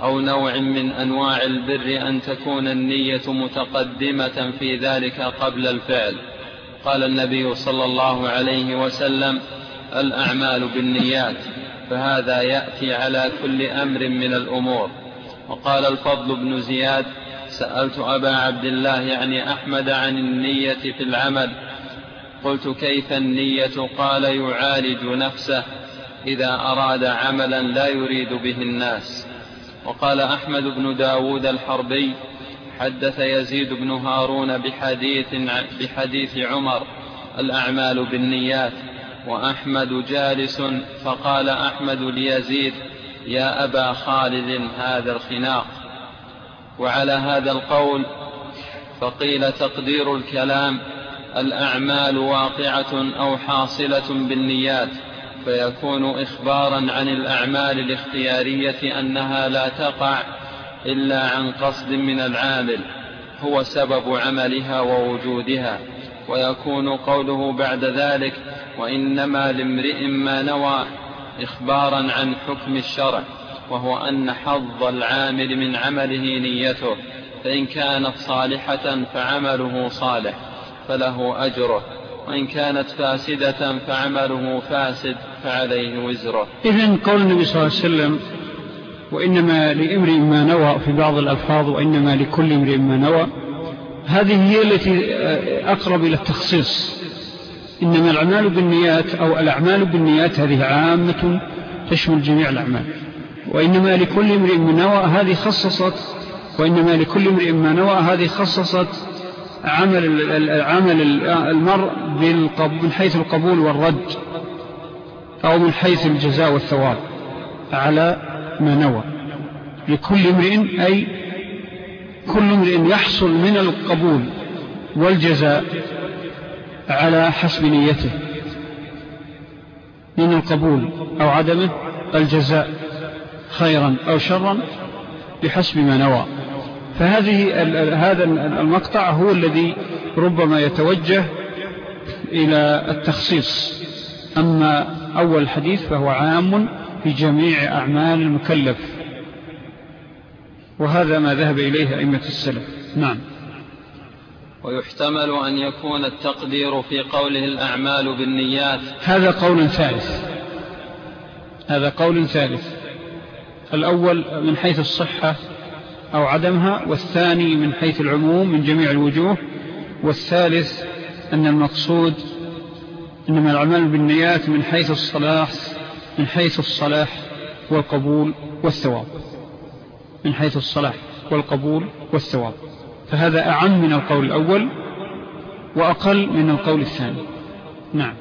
أو نوع من أنواع البر أن تكون النية متقدمة في ذلك قبل الفعل. قال النبي صلى الله عليه وسلم الأعمال بالنيات. فهذا يأتي على كل أمر من الأمور. وقال الفضل بن زياد سألت أبا عبد الله يعني أحمد عن النية في العمل. قلت كيف النية؟ قال يعالج نفسه إذا أراد عملا لا يريد به الناس. وقال أحمد بن داود الحربي حدث يزيد بن هارون بحديث, بحديث عمر الأعمال بالنيات. وأحمد جالس فقال أحمد ليزيد يا أبا خالد هذا الخناق. وعلى هذا القول فقيل تقدير الكلام الأعمال واقعة أو حاصلة بالنيات فيكون إخبارا عن الأعمال الاختيارية أنها لا تقع إلا عن قصد من العامل هو سبب عملها ووجودها. ويكون قوله بعد ذلك وإنما لامرئ ما نوى إخبارا عن حكم الشرع وهو أن حظ العامل من عمله نيته فإن كانت صالحة فعمله صالح فله أجره وإن كانت فاسدة فعمله فاسد فعليه وزره. إذن قول النبي صلى الله عليه وسلم وإنما لإمرئ ما نوى في بعض الألفاظ وإنما لكل امرئ ما نوى. هذه هي التي أقرب إلى التخصيص. إنما الأعمال بالنيات أو الأعمال بالنيات هذه عامة تشمل جميع الأعمال. وإنما لكل امرئ من نوى هذه خصصت وإنما لكل امرئ ما نوى هذه خصصت عمل عمل المرء من حيث القبول والرد أو من حيث الجزاء والثواب على ما نوى. لكل امرئ أي كل امرئ يحصل من القبول والجزاء على حسب نيته من القبول أو عدمه الجزاء خيرا أو شرا بحسب ما نوى. فهذه هذا المقطع هو الذي ربما يتوجه إلى التخصيص. أما أول الحديث فهو عام في جميع أعمال المكلف. وهذا ما ذهب إليه أئمة السلف. نعم. ويحتمل أن يكون التقدير في قوله الأعمال بالنيات. هذا قول ثالث. هذا قول ثالث. الأول من حيث الصحة أو عدمها والثاني من حيث العموم من جميع الوجوه والثالث أن المقصود إنما العمل بالنيات من حيث الصلاح من حيث الصلاح والقبول والثواب. من حيث الصلاح والقبول والثواب. فهذا أعم من القول الأول وأقل من القول الثاني. نعم.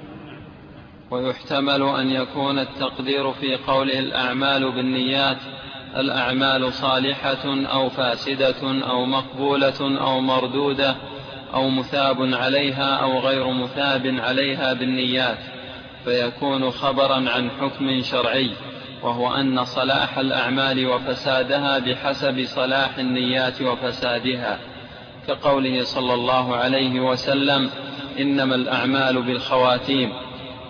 ويحتمل أن يكون التقدير في قوله الأعمال بالنيات الأعمال صالحة أو فاسدة أو مقبولة أو مردودة أو مثاب عليها أو غير مثاب عليها بالنيات فيكون خبرا عن حكم شرعي. وهو أن صلاح الأعمال وفسادها بحسب صلاح النيات وفسادها. كقوله صلى الله عليه وسلم إنما الأعمال بالخواتيم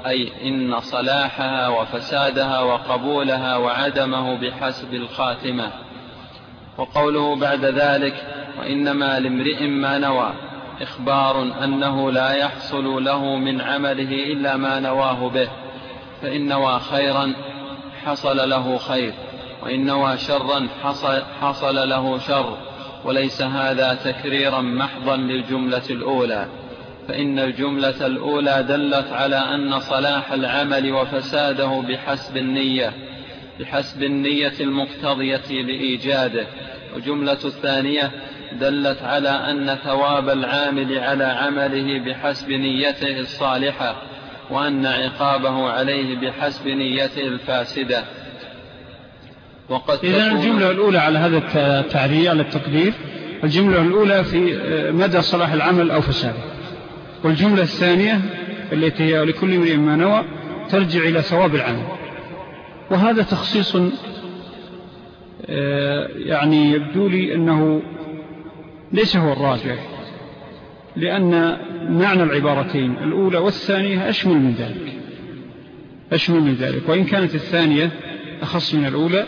أي إن صلاحها وفسادها وقبولها وعدمه بحسب الخاتمة. وقوله بعد ذلك وإنما لامرئ ما نوى إخبار أنه لا يحصل له من عمله إلا ما نواه به فإن نوى خيرا حصل له خير وإن نوى شرا حصل, له شر وليس هذا تكريرا محضا للجملة الأولى. فإن الجملة الأولى دلت على أن صلاح العمل وفساده بحسب النية بحسب النية المقتضية لإيجاده وجملة الثانية دلت على أن ثواب العامل على عمله بحسب نيته الصالحة. وأن عقابه عليه بحسب نيته الفاسدة. وقد إذا الجملة الأولى على هذا التعريع على التقدير الجملة الأولى في مدى صلاح العمل أو فساده. والجملة الثانية التي هي لكل امرئ ما نوى ترجع إلى ثواب العمل. وهذا تخصيص آه، يعني يبدو لي أنه ليس هو الراجع لأن معنى العبارتين الأولى والثانية أشمل من ذلك. أشمل من ذلك. وإن كانت الثانية أخص من الأولى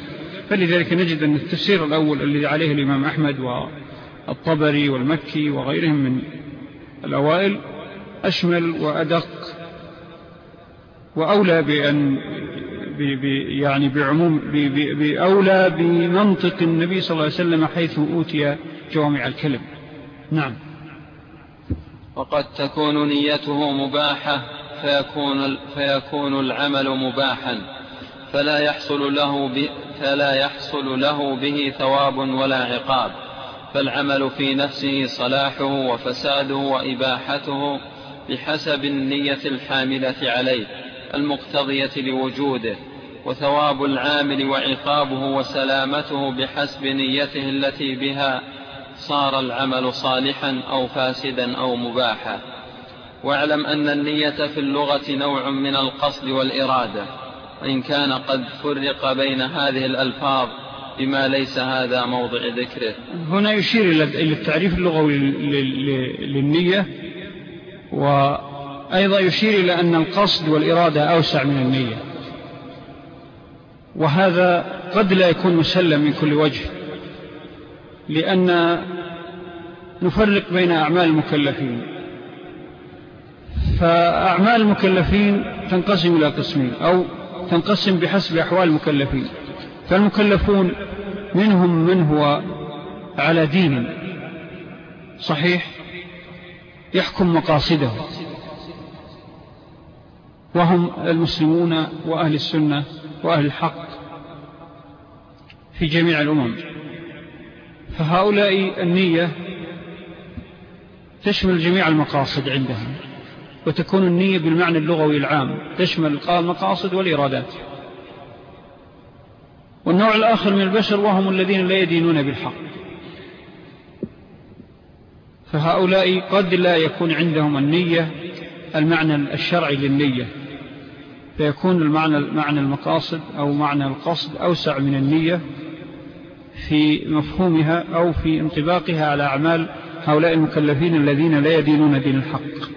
فلذلك نجد أن التفسير الأول الذي عليه الإمام أحمد والطبري والمكي وغيرهم من الأوائل أشمل وأدق. وأولى بأن يعني بعموم بأولى بمنطق النبي صلى الله عليه وسلم حيث أوتي جوامع الكلم. نعم. وقد تكون نيته مباحة فيكون, فيكون العمل مباحا. فلا يحصل له فلا يحصل له به ثواب ولا عقاب. فالعمل في نفسه صلاحه وفساده وإباحته بحسب النية الحاملة عليه المقتضية لوجوده. وثواب العامل وعقابه وسلامته بحسب نيته التي بها صار العمل صالحا أو فاسدا أو مباحا. واعلم أن النية في اللغة نوع من القصد والإرادة وإن كان قد فرق بين هذه الألفاظ بما ليس هذا موضع ذكره. هنا يشير إلى التعريف اللغوي للنية وأيضا يشير إلى أن القصد والإرادة أوسع من النية. وهذا قد لا يكون مسلم من كل وجه. لأن نفرق بين أعمال المكلفين. فأعمال المكلفين تنقسم إلى قسمين أو تنقسم بحسب أحوال المكلفين. فالمكلفون منهم من هو على دين صحيح يحكم مقاصده. وهم المسلمون وأهل السنة وأهل الحق في جميع الأمم. فهؤلاء النية تشمل جميع المقاصد عندهم وتكون النية بالمعنى اللغوي العام تشمل المقاصد والإرادات. والنوع الآخر من البشر وهم الذين لا يدينون بالحق. فهؤلاء قد لا يكون عندهم النية المعنى الشرعي للنية فيكون المعنى معنى المقاصد أو معنى القصد أوسع من النية في مفهومها أو في انطباقها على أعمال هؤلاء المكلفين الذين لا يدينون دين الحق.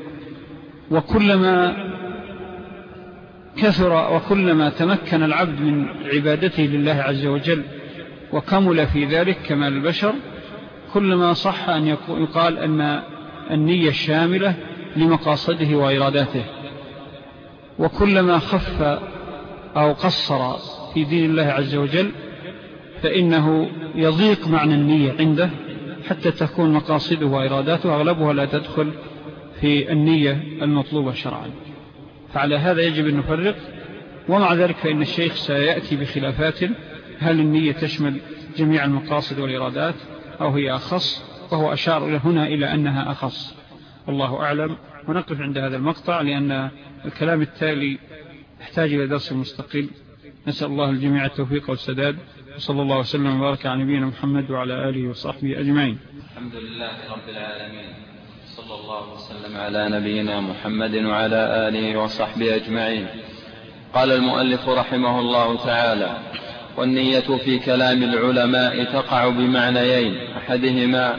وكلما كثر وكلما تمكن العبد من عبادته لله عز وجل وكمل في ذلك كمال البشر كلما صح أن يقال أن النية الشاملة لمقاصده وإراداته. وكلما خف أو قصر في دين الله عز وجل فإنه يضيق معنى النية عنده حتى تكون مقاصده وإراداته أغلبها لا تدخل في النية المطلوبة شرعا. فعلى هذا يجب أن نفرق ومع ذلك فإن الشيخ سيأتي بخلافات هل النية تشمل جميع المقاصد والإرادات أو هي أخص وهو أشار هنا إلى أنها أخص. والله أعلم. ونقف عند هذا المقطع لأن الكلام التالي يحتاج إلى درس مستقل. نسأل الله الجميع التوفيق والسداد. وصلى الله وسلم وبارك على نبينا محمد وعلى آله وصحبه أجمعين. الحمد لله رب العالمين. صلى الله وسلم على نبينا محمد وعلى آله وصحبه أجمعين. قال المؤلف رحمه الله تعالى والنية في كلام العلماء تقع بمعنيين أحدهما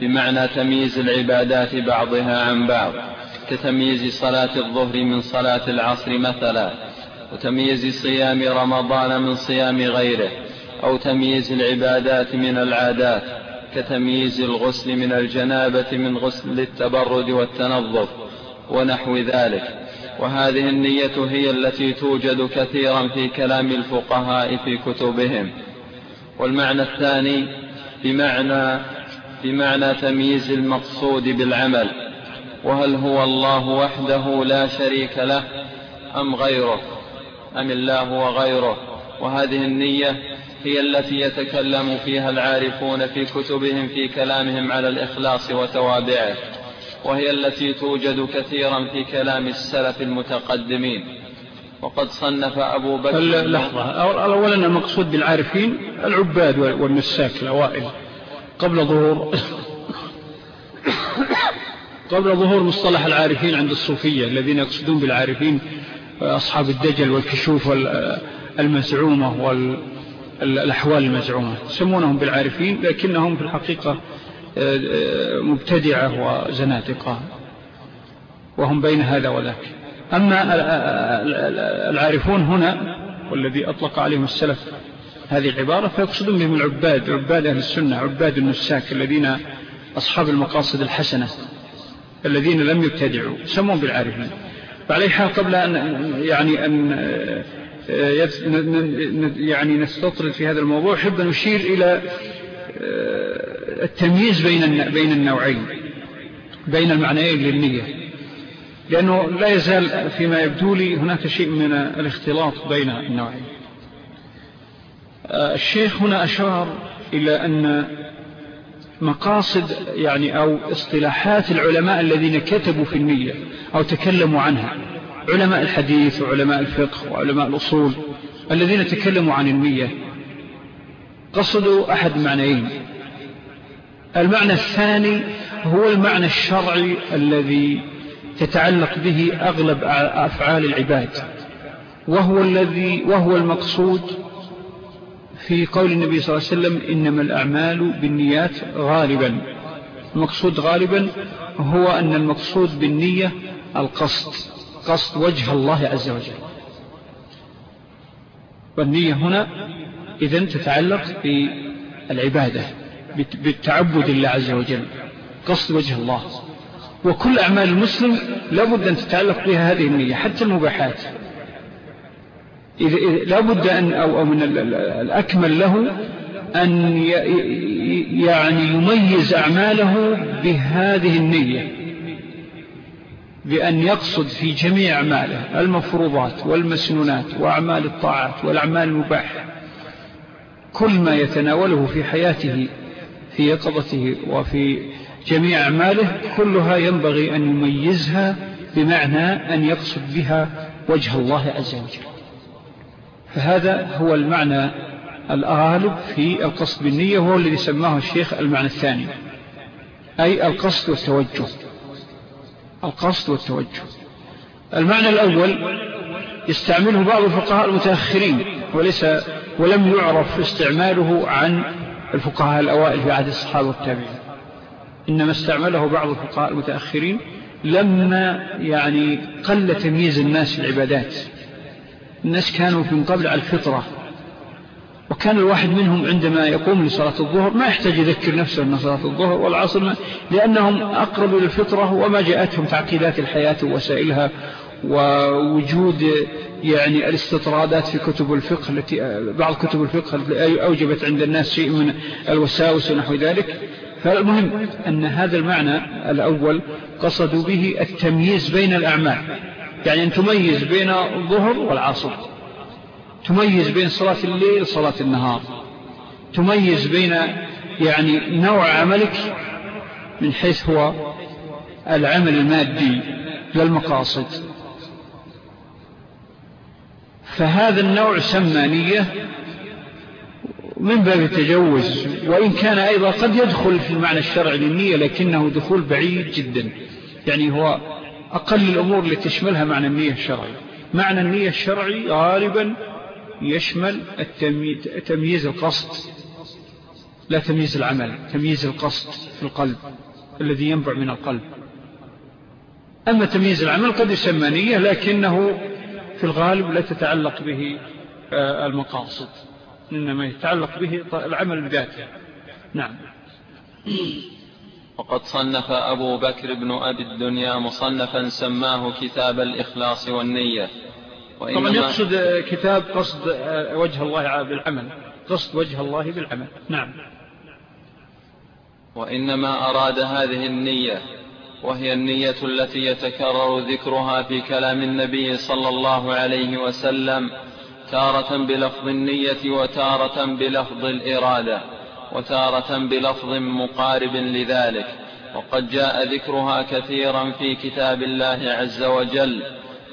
بمعنى تمييز العبادات بعضها عن بعض كتمييز صلاة الظهر من صلاة العصر مثلا وتمييز صيام رمضان من صيام غيره أو تمييز العبادات من العادات كتمييز الغسل من الجنابة من غسل التبرد والتنظف ونحو ذلك. وهذه النية هي التي توجد كثيرا في كلام الفقهاء في كتبهم. والمعنى الثاني بمعنى بمعنى تمييز المقصود بالعمل. وهل هو الله وحده لا شريك له أم غيره؟ أم الله وغيره؟ وهذه النية هي التي يتكلم فيها العارفون في كتبهم في كلامهم على الإخلاص وتوابعه وهي التي توجد كثيرا في كلام السلف المتقدمين. وقد صنف أبو بكر لحظة. أولا المقصود بالعارفين العباد والنساك الأوائل. قبل ظهور [coughs] قبل ظهور مصطلح العارفين عند الصوفية الذين يقصدون بالعارفين أصحاب الدجل والكشوف المزعومة والأحوال المزعومة. يسمونهم بالعارفين لكنهم في الحقيقة آه، آه، مبتدعة وزناتقة وهم بين هذا وذاك. أما العارفون هنا والذي أطلق عليهم السلف هذه العبارة فيقصدون بهم العباد عباد أهل السنة عباد النساك الذين أصحاب المقاصد الحسنة الذين لم يبتدعوا. سمون بالعارفين. فعليه حال قبل أن يعني أن آه، يعني نستطرد في هذا الموضوع. حب نشير إلى آه، التمييز بين بين النوعين بين المعنيين للنية. لأنه لا يزال فيما يبدو لي هناك شيء من الاختلاط بين النوعين. آه، الشيخ هنا أشار إلى أن مقاصد يعني أو اصطلاحات العلماء الذين كتبوا في النية أو تكلموا عنها علماء الحديث وعلماء الفقه وعلماء الأصول الذين تكلموا عن النية قصدوا أحد معنيين. المعنى الثاني هو المعنى الشرعي الذي تتعلق به أغلب أفعال العباد وهو الذي وهو المقصود في قول النبي صلى الله عليه وسلم إنما الأعمال بالنيات غالبا. المقصود غالبا هو أن المقصود بالنية القصد. قصد وجه الله عز وجل. والنية هنا إذن تتعلق بالعبادة بالتعبد الله عز وجل قصد وجه الله. وكل أعمال المسلم لابد أن تتعلق بها هذه النية حتى المباحات. لا بد أن أو, أو من الأكمل له أن يعني يميز أعماله بهذه النية. بأن يقصد في جميع أعماله المفروضات والمسنونات وأعمال الطاعات والأعمال المباحة. كل ما يتناوله في حياته في يقظته وفي جميع أعماله كلها ينبغي أن يميزها بمعنى أن يقصد بها وجه الله عز وجل. فهذا هو المعنى الغالب في القصد بالنية وهو الذي سماه الشيخ المعنى الثاني أي القصد والتوجه. القصد والتوجه. المعنى الأول يستعمله بعض الفقهاء المتأخرين وليس ولم يعرف استعماله عن الفقهاء الأوائل في عهد الصحابة والتابعين. إنما استعمله بعض الفقهاء المتأخرين لما يعني قل تمييز الناس العبادات. الناس كانوا من قبل على الفطرة. وكان الواحد منهم عندما يقوم لصلاة الظهر ما يحتاج يذكر نفسه أن صلاة الظهر والعصر لأنهم أقرب للفطرة وما جاءتهم تعقيدات الحياة ووسائلها ووجود يعني الاستطرادات في كتب الفقه التي بعض كتب الفقه التي أوجبت عند الناس شيء من الوساوس ونحو ذلك. فالمهم أن هذا المعنى الأول قصدوا به التمييز بين الأعمال. يعني أن تميز بين الظهر والعصر. تميز بين صلاة الليل وصلاة النهار. تميز بين يعني نوع عملك من حيث هو العمل المادي للمقاصد. فهذا النوع سمى نية من باب التجوز وإن كان أيضا قد يدخل في المعنى الشرعي للنية لكنه دخول بعيد جدا. يعني هو أقل الأمور اللي تشملها معنى النية الشرعي. معنى النية الشرعي غالبا يشمل تمييز القصد لا تمييز العمل تمييز القصد في القلب الذي ينبع من القلب. أما تمييز العمل قد يسمى نية لكنه في الغالب لا تتعلق به آه، المقاصد إنما يتعلق به العمل بذاته نعم. وقد صنف أبو بكر بن أبي الدنيا مصنفا سماه كتاب الإخلاص والنية. طبعا يقصد كتاب قصد آه، وجه الله بالعمل. قصد وجه الله بالعمل. نعم. وإنما أراد هذه النية وهي النية التي يتكرر ذكرها في كلام النبي صلى الله عليه وسلم تارة بلفظ النية وتارة بلفظ الإرادة وتارة بلفظ مقارب لذلك. وقد جاء ذكرها كثيرا في كتاب الله عز وجل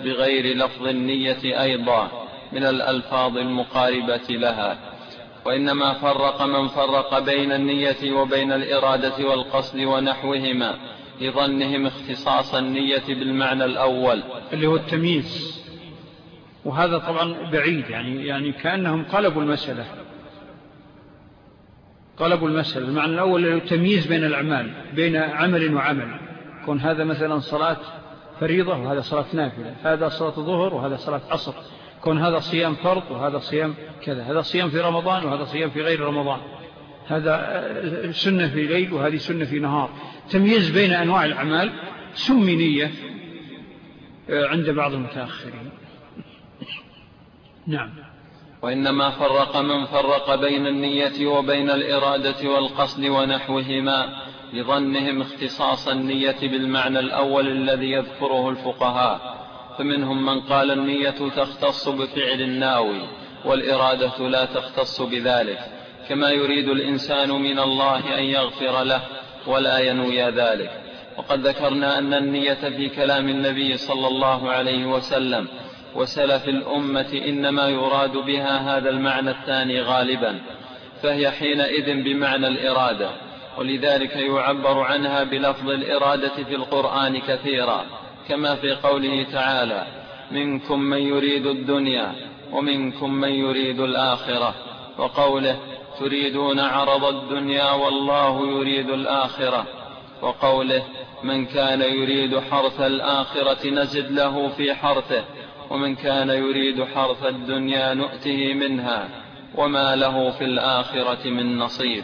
بغير لفظ النية أيضا من الألفاظ المقاربة لها. وإنما فرق من فرق بين النية وبين الإرادة والقصد ونحوهما لظنهم اختصاص النية بالمعنى الأول. اللي هو التمييز. وهذا طبعا بعيد يعني, يعني كأنهم قلبوا المسألة. قلبوا المسألة. المعنى الأول اللي هو التمييز بين الأعمال بين عمل وعمل. كون هذا مثلا صلاة فريضة وهذا صلاة نافلة هذا صلاة ظهر وهذا صلاة عصر. كون هذا صيام فرض وهذا صيام كذا هذا صيام في رمضان وهذا صيام في غير رمضان. هذا سنة في ليل وهذه سنة في نهار. تمييز بين أنواع الأعمال سمي نية آه، عند بعض المتأخرين. نعم. وإنما فرق من فرق بين النية وبين الإرادة والقصد ونحوهما. لظنهم اختصاص النية بالمعنى الأول الذي يذكره الفقهاء فمنهم من قال النية تختص بفعل الناوي والإرادة لا تختص بذلك كما يريد الإنسان من الله أن يغفر له ولا ينوي ذلك. وقد ذكرنا أن النية في كلام النبي صلى الله عليه وسلم وسلف الأمة إنما يراد بها هذا المعنى الثاني غالبا فهي حينئذ بمعنى الإرادة. ولذلك يعبر عنها بلفظ الإرادة في القرآن كثيرا كما في قوله تعالى منكم من يريد الدنيا ومنكم من يريد الآخرة. وقوله تريدون عرض الدنيا والله يريد الآخرة. وقوله من كان يريد حرث الآخرة نزد له في حرثه ومن كان يريد حرث الدنيا نؤته منها وما له في الآخرة من نصيب.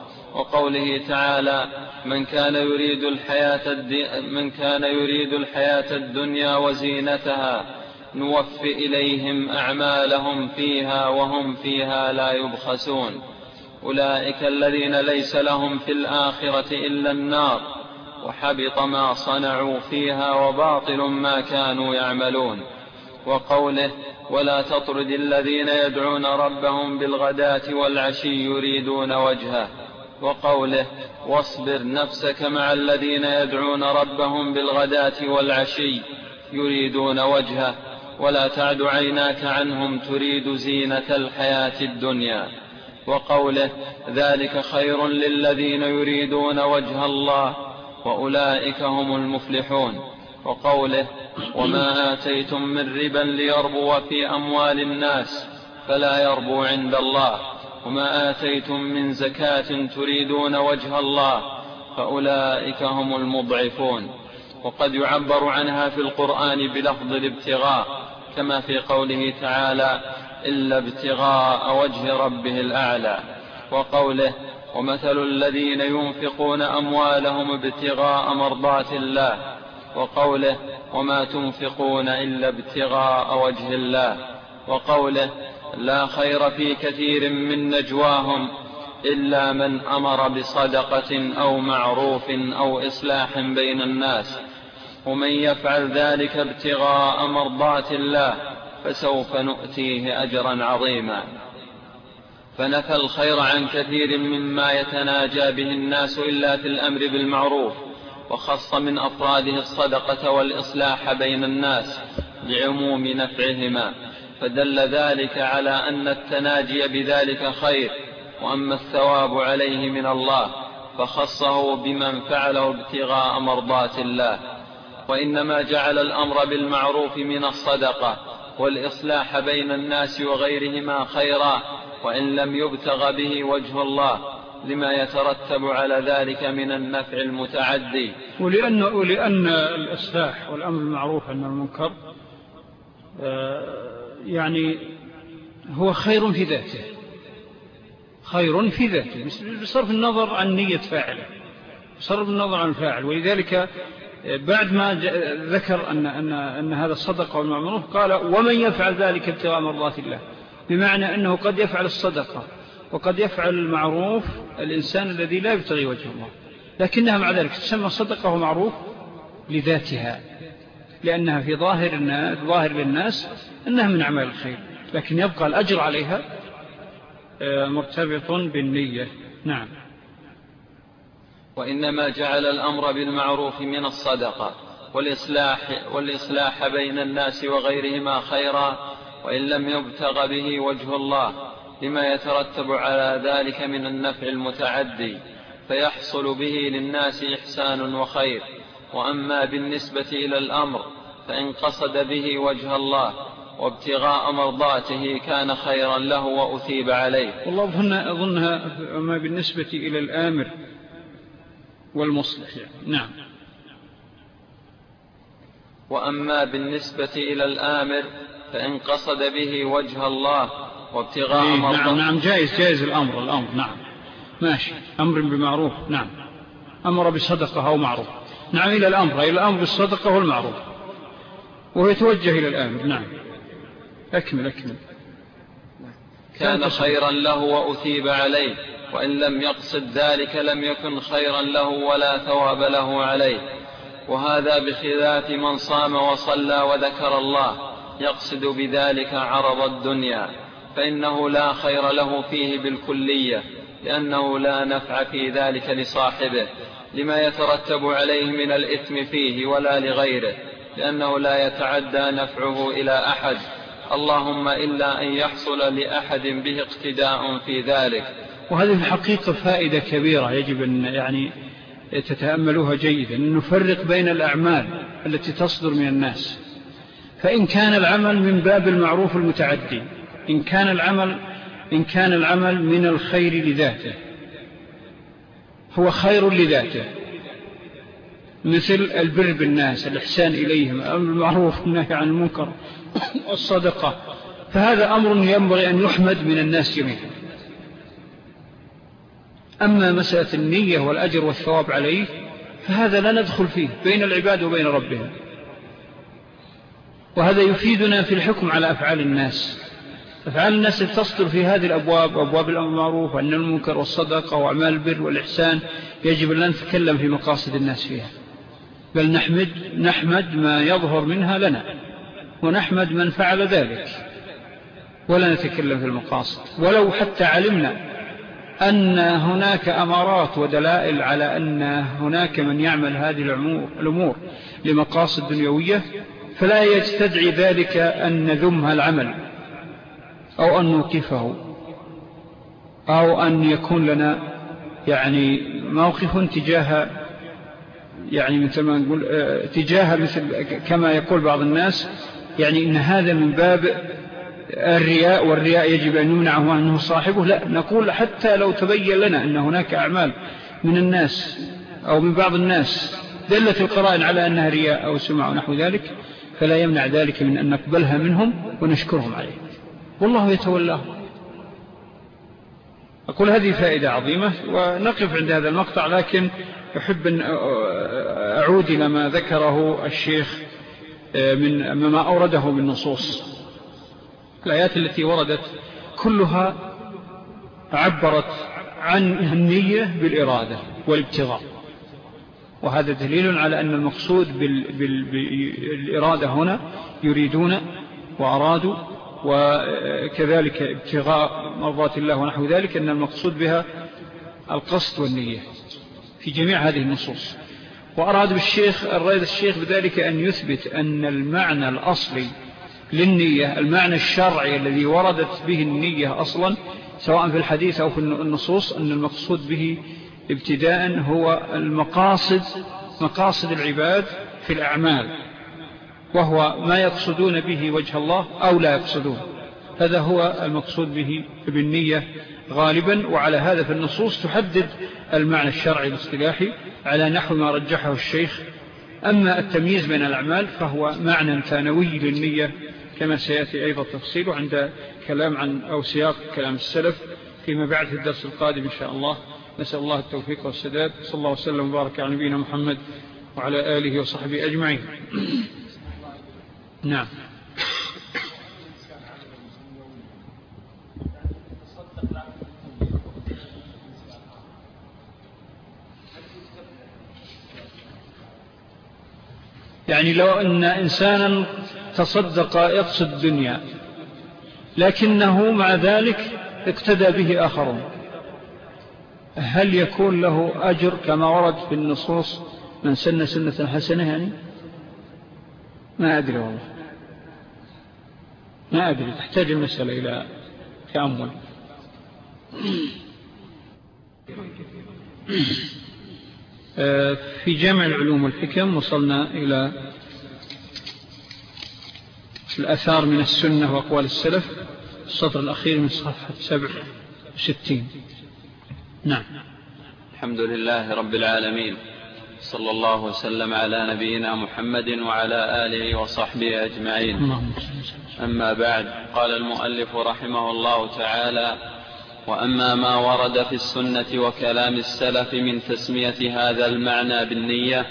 وقوله تعالى من كان يريد الحياة من كان يريد الحياة الدنيا وزينتها نوف إليهم أعمالهم فيها وهم فيها لا يبخسون. أولئك الذين ليس لهم في الآخرة إلا النار وحبط ما صنعوا فيها وباطل ما كانوا يعملون. وقوله ولا تطرد الذين يدعون ربهم بالغداة والعشي يريدون وجهه. وقوله واصبر نفسك مع الذين يدعون ربهم بالغداة والعشي يريدون وجهه ولا تعد عيناك عنهم تريد زينة الحياة الدنيا. وقوله ذلك خير للذين يريدون وجه الله وأولئك هم المفلحون. وقوله وما آتيتم من ربا ليربو في أموال الناس فلا يربو عند الله. وما آتيتم من زكاة تريدون وجه الله فأولئك هم المضعفون. وقد يعبر عنها في القرآن بلفظ الابتغاء كما في قوله تعالى إلا ابتغاء وجه ربه الأعلى. وقوله ومثل الذين ينفقون أموالهم ابتغاء مرضات الله. وقوله وما تنفقون إلا ابتغاء وجه الله. وقوله لا خير في كثير من نجواهم إلا من أمر بصدقة أو معروف أو إصلاح بين الناس. ومن يفعل ذلك ابتغاء مرضات الله فسوف نؤتيه أجرا عظيما. فنفى الخير عن كثير مما يتناجى به الناس إلا في الأمر بالمعروف وخص من أفراده الصدقة والإصلاح بين الناس لعموم نفعهما. فدل ذلك على أن التناجي بذلك خير وأما الثواب عليه من الله فخصه بمن فعله ابتغاء مرضات الله. وإنما جعل الأمر بالمعروف من الصدقة والإصلاح بين الناس وغيرهما خيرا وإن لم يبتغ به وجه الله لما يترتب على ذلك من النفع المتعدي. ولأن, ولأن الإصلاح والأمر المعروف عن المنكر آه، يعني هو خير في ذاته. خير في ذاته. بصرف النظر عن نية فاعله. بصرف النظر عن الفاعل ولذلك بعد ما ذكر أن, أن, أن هذا الصدقة والمعروف قال ومن يفعل ذلك ابتغاء مرضات الله. بمعنى أنه قد يفعل الصدقة وقد يفعل المعروف الإنسان الذي لا يبتغي وجه الله. لكنها مع ذلك تسمى صدقة ومعروف لذاتها. لأنها في ظاهر, الناس ظاهر للناس أنها من أعمال الخير. لكن يبقى الأجر عليها آه، مرتبط بالنية. نعم. وإنما جعل الأمر بالمعروف من الصدقة والإصلاح, والإصلاح بين الناس وغيرهما خيرا وإن لم يبتغ به وجه الله لما يترتب على ذلك من النفع المتعدي فيحصل به للناس إحسان وخير. وأما بالنسبة إلى الأمر فإن قصد به وجه الله وابتغاء مرضاته كان خيرا له وأثيب عليه. والله أظن أظنها ما بالنسبة إلى الآمر والمصلح. يعني. نعم. وأما بالنسبة إلى الآمر فإن قصد به وجه الله وابتغاء إيه مرضاته. نعم نعم جائز جائز الأمر الأمر نعم. ماشي أمر بمعروف نعم. أمر بصدقة أو معروف. نعم إلى الأمر إلى الأمر بالصدقة والمعروف. وهو يتوجه إلى الآمر نعم. أكمل أكمل. كان خيرا له وأثيب عليه وإن لم يقصد ذلك لم يكن خيرا له ولا ثواب له عليه. وهذا بخلاف من صام وصلى وذكر الله يقصد بذلك عرض الدنيا فإنه لا خير له فيه بالكلية. لأنه لا نفع في ذلك لصاحبه لما يترتب عليه من الإثم فيه ولا لغيره لأنه لا يتعدى نفعه إلى أحد. اللهم إلا أن يحصل لأحد به اقتداء في ذلك. وهذه الحقيقة فائدة كبيرة يجب أن يعني تتأملوها جيدا أن نفرق بين الأعمال التي تصدر من الناس. فإن كان العمل من باب المعروف المتعدي إن كان العمل إن كان العمل من الخير لذاته. هو خير لذاته. مثل البر بالناس الإحسان إليهم المعروف النهي عن المنكر [coughs] والصدقة. فهذا أمر ينبغي أن يحمد من الناس جميعا. أما مسألة النية والأجر والثواب عليه فهذا لا ندخل فيه بين العباد وبين ربهم. وهذا يفيدنا في الحكم على أفعال الناس. أفعال الناس تصدر في هذه الأبواب أبواب المعروف وأن المنكر والصدقة وأعمال البر والإحسان يجب أن لا نتكلم في مقاصد الناس فيها. بل نحمد, نحمد ما يظهر منها لنا ونحمد من فعل ذلك. ولا نتكلم في المقاصد. ولو حتى علمنا أن هناك أمارات ودلائل على أن هناك من يعمل هذه الأمور لمقاصد دنيوية فلا يستدعي ذلك أن نذم العمل. أو أن نوقفه أو أن يكون لنا يعني موقف تجاه يعني مثل ما نقول آه، تجاه مثل كما يقول بعض الناس يعني إن هذا من باب الرياء والرياء يجب أن يمنعه أنه صاحبه. لا نقول حتى لو تبين لنا أن هناك أعمال من الناس أو من بعض الناس دلت القرائن على أنها رياء أو سمع ونحو ذلك فلا يمنع ذلك من أن نقبلها منهم ونشكرهم عليه والله يتولاه. أقول هذه فائدة عظيمة ونقف عند هذا المقطع لكن أحب أن أعود إلى ما ذكره الشيخ آه، من ما أورده من نصوص. الآيات التي وردت كلها عبرت عن النية بالإرادة والابتغاء. وهذا دليل على أن المقصود بالإرادة هنا يريدون وأرادوا وكذلك ابتغاء مرضات الله ونحو ذلك أن المقصود بها القصد والنية في جميع هذه النصوص. وأراد بالشيخ الرئيس الشيخ بذلك أن يثبت أن المعنى الأصلي للنية المعنى الشرعي الذي وردت به النية أصلا سواء في الحديث أو في النصوص أن المقصود به ابتداء هو المقاصد مقاصد العباد في الأعمال. وهو ما يقصدون به وجه الله أو لا يقصدون. هذا هو المقصود به بالنية غالبا وعلى هذا في النصوص تحدد المعنى الشرعي الاصطلاحي على نحو ما رجحه الشيخ. أما التمييز بين الأعمال فهو معنى ثانوي للنية كما سيأتي أيضا تفصيله عند كلام عن أو سياق كلام السلف فيما بعد في الدرس القادم إن شاء الله. نسأل الله التوفيق والسداد. صلى الله وسلم وبارك على نبينا محمد وعلى آله وصحبه أجمعين. نعم. يعني لو أن إنسانا تصدق يقصد الدنيا لكنه مع ذلك اقتدى به آخرون. هل يكون له أجر كما ورد في النصوص من سن سنة حسنة يعني؟ ما أدري والله. ما أدري تحتاج المسألة إلى تأمل. آه، في جامع العلوم والحكم وصلنا إلى الأثار من السنة وأقوال السلف. السطر الأخير من صفحة سبع ستين نعم. الحمد لله رب العالمين. صلى الله وسلم على نبينا محمد وعلى آله وصحبه أجمعين. أما بعد قال المؤلف رحمه الله تعالى وأما ما ورد في السنة وكلام السلف من تسمية هذا المعنى بالنية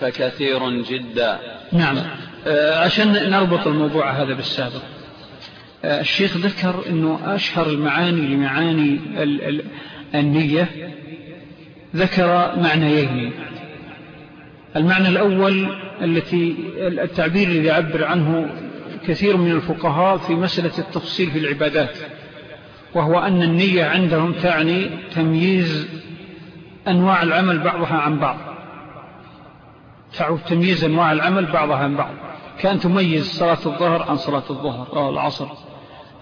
فكثير جدا. نعم. آه، عشان نربط الموضوع هذا بالسابق. آه، الشيخ ذكر أنه أشهر المعاني لمعاني النية ذكر معنيين. المعنى الأول التي التعبير الذي يعبر عنه كثير من الفقهاء في مسألة التفصيل في العبادات وهو أن النية عندهم تعني تمييز أنواع العمل بعضها عن بعض. تعود تمييز أنواع العمل بعضها عن بعض. كأن تميز صلاة الظهر عن صلاة الظهر أو العصر.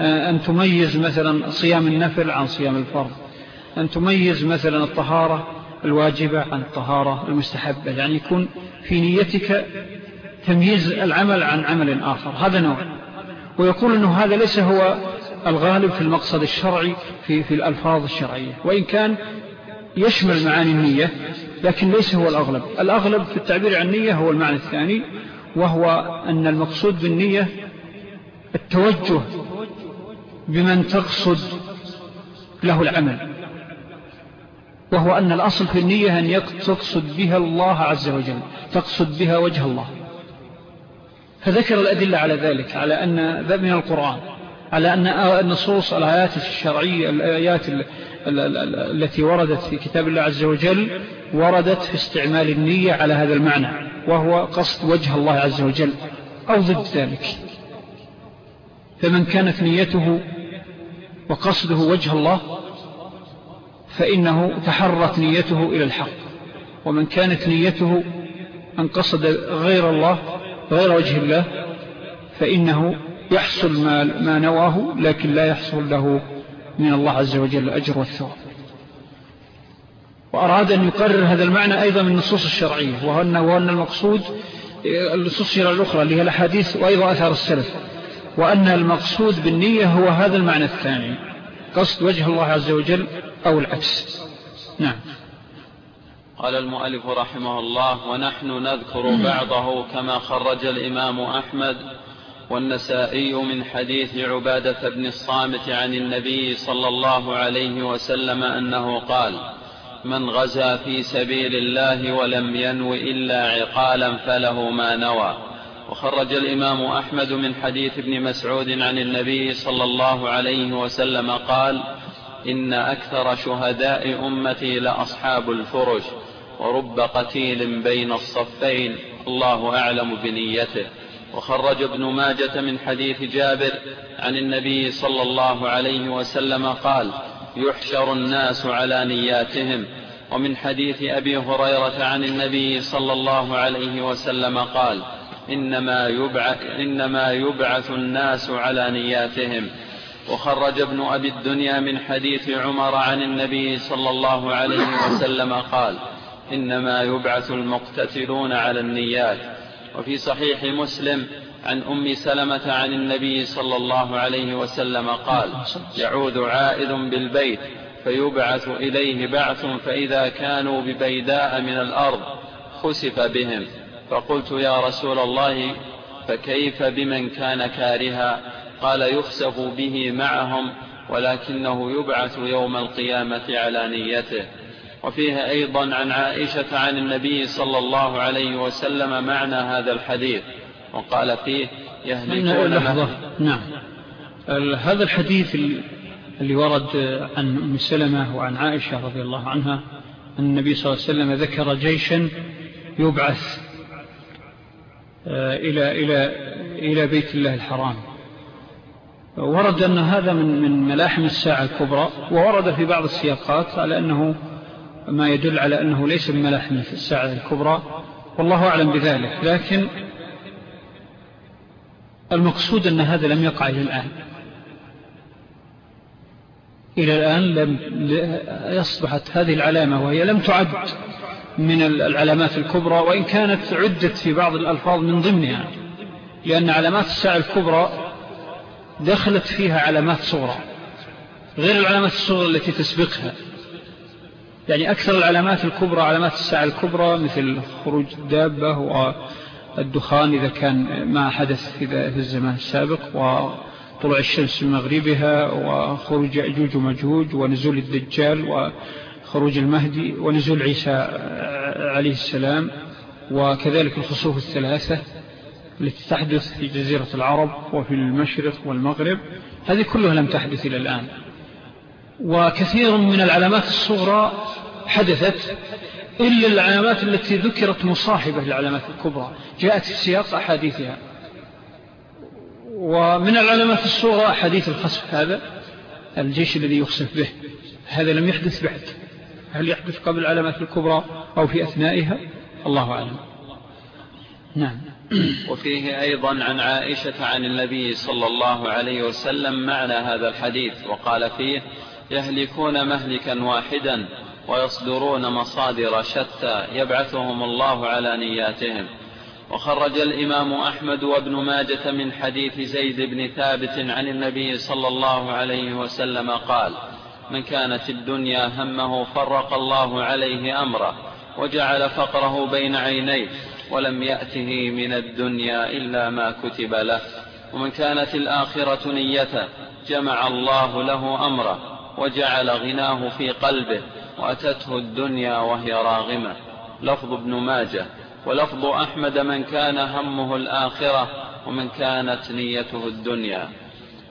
أن تميز مثلا صيام النفل عن صيام الفرض. أن تميز مثلا الطهارة الواجبة عن الطهارة المستحبة يعني يكون في نيتك تمييز العمل عن عمل آخر هذا نوع. ويقول أنه هذا ليس هو الغالب في المقصد الشرعي في, في الألفاظ الشرعية. وإن كان يشمل معاني النية لكن ليس هو الأغلب. الأغلب في التعبير عن النية هو المعنى الثاني وهو أن المقصود بالنية التوجه بمن تقصد له العمل. وهو أن الأصل في النية أن تقصد بها الله عز وجل تقصد بها وجه الله. فذكر الأدلة على ذلك على أن ذا من القرآن على أن النصوص الآيات الشرعية الآيات التي وردت في كتاب الله عز وجل وردت في استعمال النية على هذا المعنى وهو قصد وجه الله عز وجل أو ضد ذلك. فمن كانت نيته وقصده وجه الله فإنه تحرت نيته إلى الحق. ومن كانت نيته أن قصد غير الله غير وجه الله فإنه يحصل ما, ما نواه لكن لا يحصل له من الله عز وجل الأجر والثواب. وأراد أن يقرر هذا المعنى أيضا من النصوص الشرعية وأن, وأن المقصود النصوص الشرعية الأخرى اللي هي الحديث وأيضا أثار السلف وأن المقصود بالنية هو هذا المعنى الثاني. قصد وجه الله عز وجل أو العكس. نعم. قال المؤلف رحمه الله ونحن نذكر بعضه كما خرج الإمام أحمد والنسائي من حديث عبادة بن الصامت عن النبي صلى الله عليه وسلم أنه قال من غزا في سبيل الله ولم ينو إلا عقالا فله ما نوى وخرج الإمام أحمد من حديث ابن مسعود عن النبي صلى الله عليه وسلم قال إن أكثر شهداء أمتي لأصحاب الفرش ورب قتيل بين الصفين الله أعلم بنيته. وخرج ابن ماجة من حديث جابر عن النبي صلى الله عليه وسلم قال يحشر الناس على نياتهم. ومن حديث أبي هريرة عن النبي صلى الله عليه وسلم قال إنما يبعث, إنما يبعث الناس على نياتهم. وخرج ابن أبي الدنيا من حديث عمر عن النبي صلى الله عليه وسلم قال إنما يبعث المقتتلون على النيات. وفي صحيح مسلم عن أم سلمة عن النبي صلى الله عليه وسلم قال يعود عائد بالبيت فيبعث إليه بعث فإذا كانوا ببيداء من الأرض خسف بهم. فقلت يا رسول الله فكيف بمن كان كارها؟ قال يخسف به معهم ولكنه يبعث يوم القيامة على نيته. وفيه أيضا عن عائشة عن النبي صلى الله عليه وسلم معنى هذا الحديث. وقال فيه يهلكون لحظة؟ نعم. هذا الحديث اللي ورد عن أم سلمة وعن عائشة رضي الله عنها النبي صلى الله عليه وسلم ذكر جيشا يبعث إلى, إلى, إلى بيت الله الحرام. ورد أن هذا من, من ملاحم الساعة الكبرى وورد في بعض السياقات على أنه ما يدل على أنه ليس من ملاحم الساعة الكبرى. والله أعلم بذلك. لكن المقصود أن هذا لم يقع إلى الآن. إلى الآن لم يصبحت هذه العلامة وهي لم تعد. من العلامات الكبرى وإن كانت عدت في بعض الألفاظ من ضمنها لأن علامات الساعة الكبرى دخلت فيها علامات صغرى غير العلامات الصغرى التي تسبقها. يعني أكثر العلامات الكبرى علامات الساعة الكبرى مثل خروج الدابة والدخان إذا كان ما حدث في الزمان السابق وطلع الشمس من مغربها وخروج أجوج ومجوج ونزول الدجال وخروج المهدي ونزول عيسى عليه السلام وكذلك الخصوف الثلاثة التي تحدث في جزيرة العرب وفي المشرق والمغرب. هذه كلها لم تحدث إلى الآن. وكثير من العلامات الصغرى حدثت إلا العلامات التي ذكرت مصاحبة للعلامات الكبرى. جاءت في سياق أحاديثها. ومن العلامات الصغرى حديث الخسف هذا الجيش الذي يخسف به. هذا لم يحدث بعد. هل يحدث قبل العلامات الكبرى أو في أثنائها؟ الله أعلم. نعم. وفيه أيضا عن عائشة عن النبي صلى الله عليه وسلم معنى هذا الحديث وقال فيه يهلكون مهلكا واحدا ويصدرون مصادر شتى يبعثهم الله على نياتهم. وخرج الإمام أحمد وابن ماجة من حديث زيد بن ثابت عن النبي صلى الله عليه وسلم قال من كانت الدنيا همه فرق الله عليه أمره وجعل فقره بين عينيه ولم يأته من الدنيا إلا ما كتب له ومن كانت الآخرة نيته جمع الله له أمره وجعل غناه في قلبه وأتته الدنيا وهي راغمة لفظ ابن ماجه ولفظ أحمد من كان همه الآخرة ومن كانت نيته الدنيا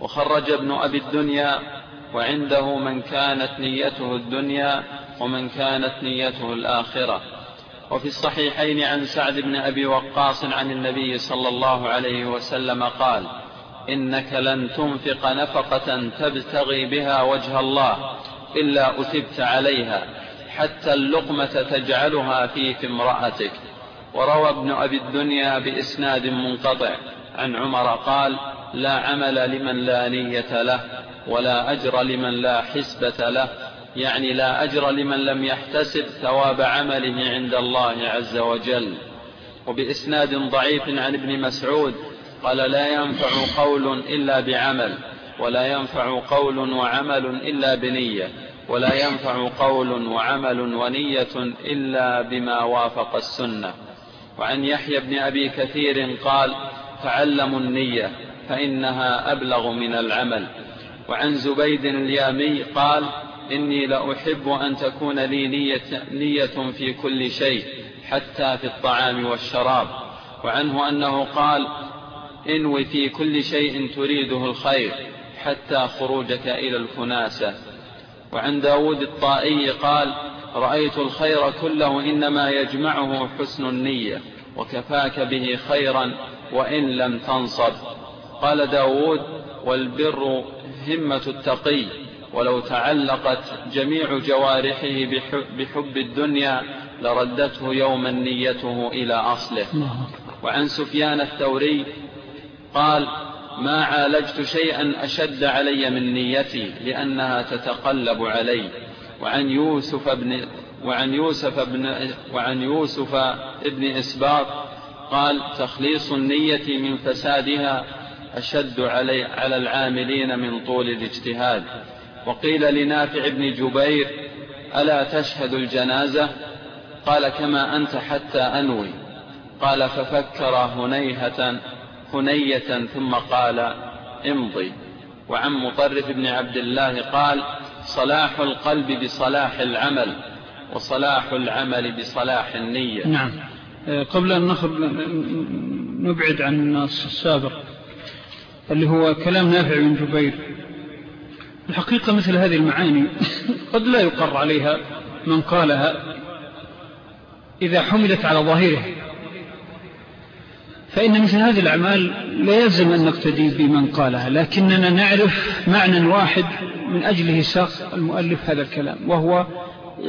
وخرج ابن أبي الدنيا وعنده من كانت نيته الدنيا ومن كانت نيته الآخرة. وفي الصحيحين عن سعد بن أبي وقاص عن النبي صلى الله عليه وسلم قال إنك لن تنفق نفقة تبتغي بها وجه الله إلا أثبت عليها حتى اللقمة تجعلها في امرأتك. وروى ابن أبي الدنيا بإسناد منقطع. عن عمر قال لا عمل لمن لا نية له ولا أجر لمن لا حسبة له يعني لا أجر لمن لم يحتسب ثواب عمله عند الله عز وجل. وبإسناد ضعيف عن ابن مسعود قال لا ينفع قول إلا بعمل ولا ينفع قول وعمل إلا بنية ولا ينفع قول وعمل ونية إلا بما وافق السنة. وعن يحيى بن أبي كثير قال تعلموا النية فإنها أبلغ من العمل. وعن زبيد اليامي قال إني لأحب أن تكون لي نية, نية في كل شيء حتى في الطعام والشراب. وعنه أنه قال انو في كل شيء تريده الخير حتى خروجك إلى الكناسة. وعن داود الطائي قال رأيت الخير كله إنما يجمعه حسن النية وكفاك به خيرا وإن لم تنصب. قال داود والبر همة التقي ولو تعلقت جميع جوارحه بحب الدنيا لردته يوما نيته إلى أصله. وعن سفيان الثوري قال ما عالجت شيئا أشد علي من نيتي لأنها تتقلب علي. وعن يوسف بن وعن يوسف بن وعن يوسف ابن إسباط قال تخليص النية من فسادها أشد علي على العاملين من طول الاجتهاد. وقيل لنافع بن جبير ألا تشهد الجنازة؟ قال كما أنت حتى أنوي. قال ففكر هنيهة هنية ثم قال امضي. وعن مطرف بن عبد الله قال صلاح القلب بصلاح العمل وصلاح العمل بصلاح النية. نعم. قبل أن نخرج نبعد عن السابق. اللي هو كلام نافع بن جبير. الحقيقة مثل هذه المعاني [laughs] قد لا يقر عليها من قالها إذا حملت على ظاهره فإن مثل هذه الأعمال لا يلزم أن نقتدي بمن قالها لكننا نعرف معنى واحد من أجله ساق المؤلف هذا الكلام وهو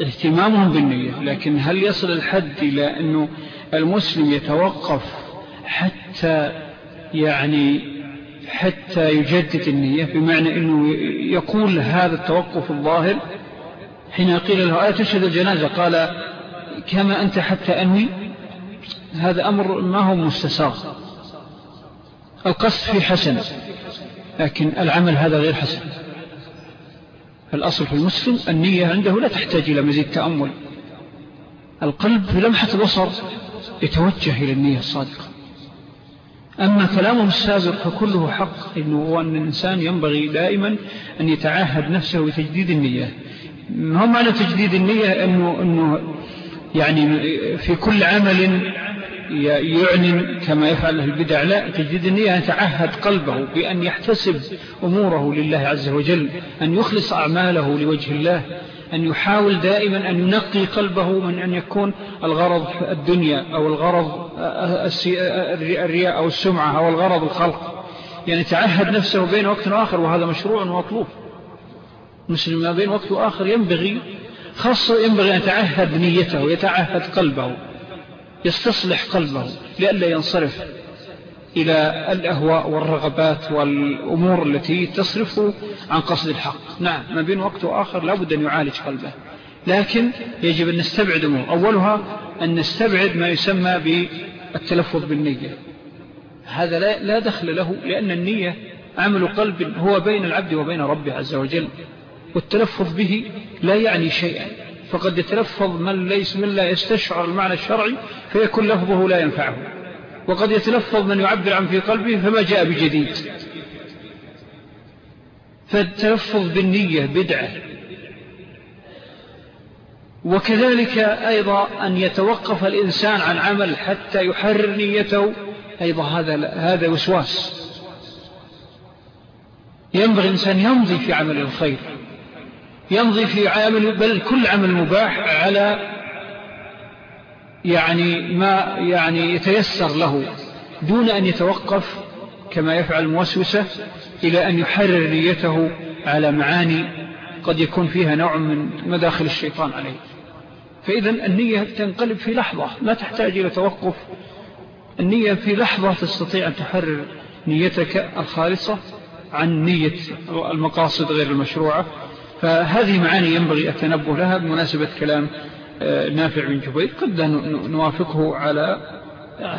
اهتمامهم بالنية. لكن هل يصل الحد إلى أنه المسلم يتوقف حتى يعني حتى يجدد النية بمعنى أنه يقول هذا التوقف الظاهر حين قيل له آية تشهد الجنازة؟ قال كما أنت حتى أنوي هذا أمر ما هو مستساغ. القصد في حسن لكن العمل هذا غير حسن. الأصل في المسلم النية عنده لا تحتاج إلى مزيد تأمل. القلب في لمحة البصر يتوجه إلى النية الصادقة. أما كلامه السابق فكله حق إنه هو أن الإنسان ينبغي دائما أن يتعاهد نفسه بتجديد النية. ما معنى تجديد النية؟ أنه, أنه يعني في كل عمل يعلن كما يفعل البدع. لا تجديد النية أن يتعهد قلبه بأن يحتسب أموره لله عز وجل أن يخلص أعماله لوجه الله. أن يحاول دائما أن ينقي قلبه من أن يكون الغرض الدنيا أو الغرض الرياء أو السمعة أو الغرض الخلق. يعني تعهد نفسه بين وقت وآخر وهذا مشروع ومطلوب. مسلم ما بين وقت وآخر ينبغي خاصة ينبغي أن يتعهد نيته ويتعهد قلبه يستصلح قلبه لئلا ينصرف. إلى الأهواء والرغبات والأمور التي تصرفه عن قصد الحق. نعم ما بين وقت وآخر لابد أن يعالج قلبه. لكن يجب أن نستبعد أمور. أولها أن نستبعد ما يسمى بالتلفظ بالنية. هذا لا دخل له لأن النية عمل قلب هو بين العبد وبين ربه عز وجل. والتلفظ به لا يعني شيئا. فقد يتلفظ من ليس من لا يستشعر المعنى الشرعي فيكون لفظه لا ينفعه. وقد يتلفظ من يعبر عن في قلبه فما جاء بجديد. فالتلفظ بالنية بدعة. وكذلك أيضا أن يتوقف الإنسان عن عمل حتى يحرر نيته. أيضا هذا هذا وسواس. ينبغي الإنسان يمضي في عمل الخير. يمضي في عمل بل كل عمل مباح على يعني ما يعني يتيسر له دون أن يتوقف كما يفعل الموسوسة إلى أن يحرر نيته على معاني قد يكون فيها نوع من مداخل الشيطان عليه. فإذا النية تنقلب في لحظة ما تحتاج إلى توقف. النية في لحظة تستطيع أن تحرر نيتك الخالصة عن نية المقاصد غير المشروعة. فهذه معاني ينبغي التنبه لها بمناسبة كلام نافع بن جبير قد نوافقه على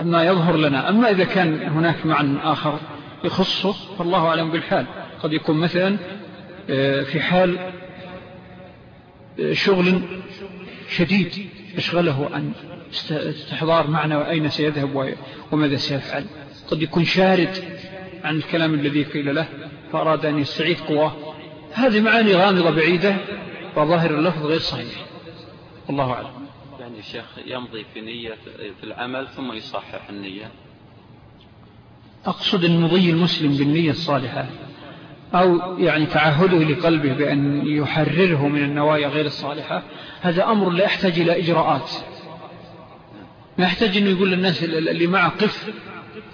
ما يظهر لنا. أما إذا كان هناك معنى آخر يخصه فالله أعلم بالحال. قد يكون مثلا آه، في حال آه، شغل شديد أشغله عن استحضار معنى أين سيذهب وماذا سيفعل. قد يكون شارد عن الكلام الذي قيل له فأراد أن يستعيد قواه. هذه معاني غامضة بعيدة وظاهر اللفظ غير صحيح. الله أعلم. يعني الشيخ يمضي في نية في العمل ثم يصحح النية. أقصد أن مضي المسلم بالنية الصالحة أو يعني تعهده لقلبه بأن يحرره من النوايا غير الصالحة. هذا أمر لا يحتاج إلى إجراءات. ما يحتاج أنه يقول للناس اللي معه قف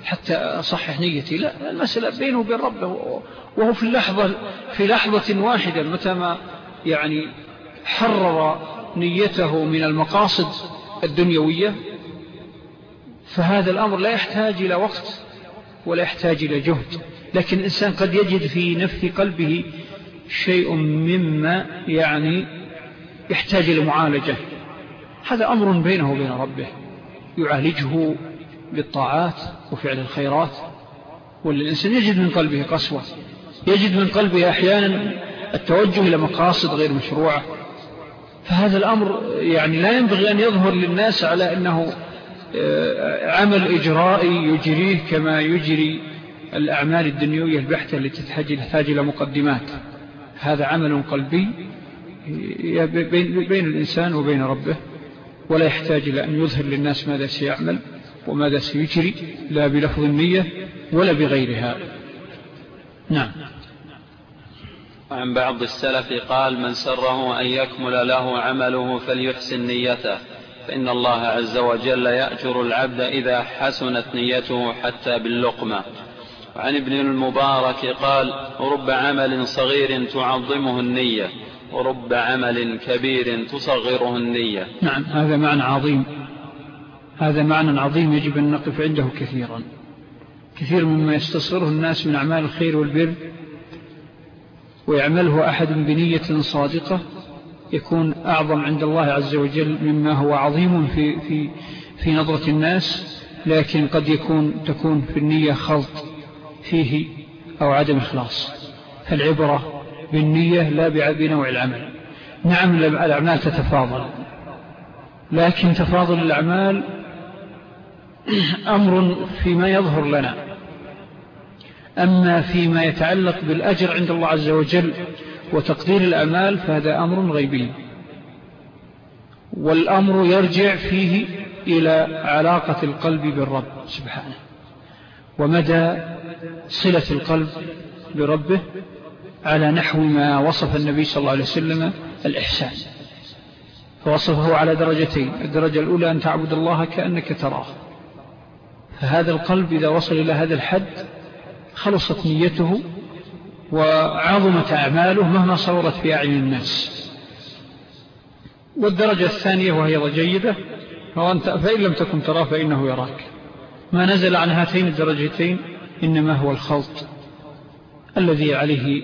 حتى أصحح نيتي. لا المسألة بينه وبين ربه وهو في اللحظة في لحظة واحدة متى ما يعني حرر نيته من المقاصد الدنيوية فهذا الأمر لا يحتاج إلى وقت ولا يحتاج إلى جهد لكن الإنسان قد يجد في نفس قلبه شيء مما يعني يحتاج إلى معالجة. هذا أمر بينه وبين ربه يعالجه بالطاعات وفعل الخيرات والإنسان يجد من قلبه قسوة يجد من قلبه أحيانا التوجه إلى مقاصد غير مشروعة. فهذا الأمر يعني لا ينبغي أن يظهر للناس على أنه آه، عمل إجرائي يجريه كما يجري الأعمال الدنيوية البحتة التي تحتاج إلى مقدمات. هذا عمل قلبي بين الإنسان وبين ربه ولا يحتاج إلى أن يظهر للناس ماذا سيعمل وماذا سيجري لا بلفظ النية ولا بغيرها. نعم. عن بعض السلف قال من سره أن يكمل له عمله فليحسن نيته فإن الله عز وجل يأجر العبد إذا حسنت نيته حتى باللقمة. وعن ابن المبارك قال رب عمل صغير تعظمه النية ورب عمل كبير تصغره النية. نعم هذا معنى عظيم. هذا معنى عظيم يجب أن نقف عنده كثيرا. كثير مما يستصغره الناس من أعمال الخير والبر ويعمله أحد بنية صادقة يكون أعظم عند الله عز وجل مما هو عظيم في, في, في نظرة الناس لكن قد يكون تكون في النية خلط فيه أو عدم إخلاص. فالعبرة بالنية لا بنوع العمل. نعم الأعمال تتفاضل لكن تفاضل الأعمال أمر فيما يظهر لنا. أما فيما يتعلق بالأجر عند الله عز وجل وتقدير الأمال فهذا أمر غيبي. والأمر يرجع فيه إلى علاقة القلب بالرب سبحانه. ومدى صلة القلب بربه على نحو ما وصف النبي صلى الله عليه وسلم الإحسان. فوصفه على درجتين الدرجة الأولى أن تعبد الله كأنك تراه. فهذا القلب إذا وصل إلى هذا الحد خلصت نيته وعظمت أعماله مهما صورت في أعين الناس. والدرجة الثانية وهي جيدة فإن لم تكن تراه فإنه يراك. ما نزل عن هاتين الدرجتين إنما هو الخلط الذي عليه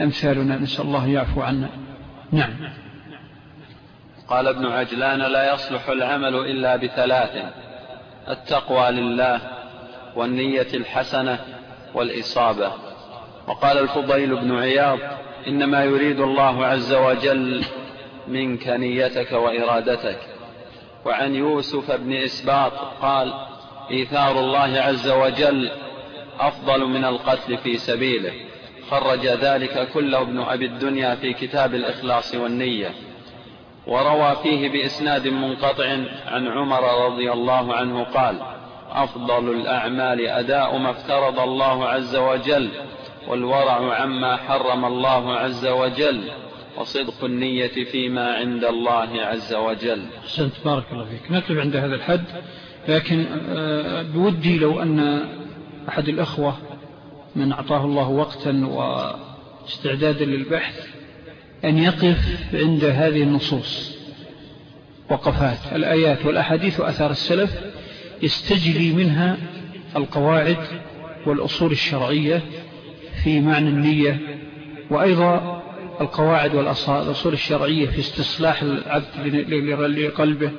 أمثالنا. نسأل الله يعفو عنا. نعم. قال ابن عجلان لا يصلح العمل إلا بثلاث التقوى لله والنية الحسنة والإصابة. وقال الفضيل بن عياض إنما يريد الله عز وجل منك نيتك وإرادتك. وعن يوسف بن إسباط قال إيثار الله عز وجل أفضل من القتل في سبيله. خرج ذلك كله ابن أبي الدنيا في كتاب الإخلاص والنية. وروى فيه بإسناد منقطع عن عمر رضي الله عنه قال أفضل الأعمال أداء ما افترض الله عز وجل والورع عما حرم الله عز وجل وصدق النية فيما عند الله عز وجل. أحسنت بارك الله فيك. نكتب عند هذا الحد لكن آه، بودي لو أن أحد الأخوة من أعطاه الله وقتا واستعدادا للبحث أن يقف عند هذه النصوص. وقفات الآيات والأحاديث وأثار السلف يستجلي منها القواعد والأصول الشرعية في معنى النية وأيضا القواعد والأصول الشرعية في استصلاح العبد لقلبه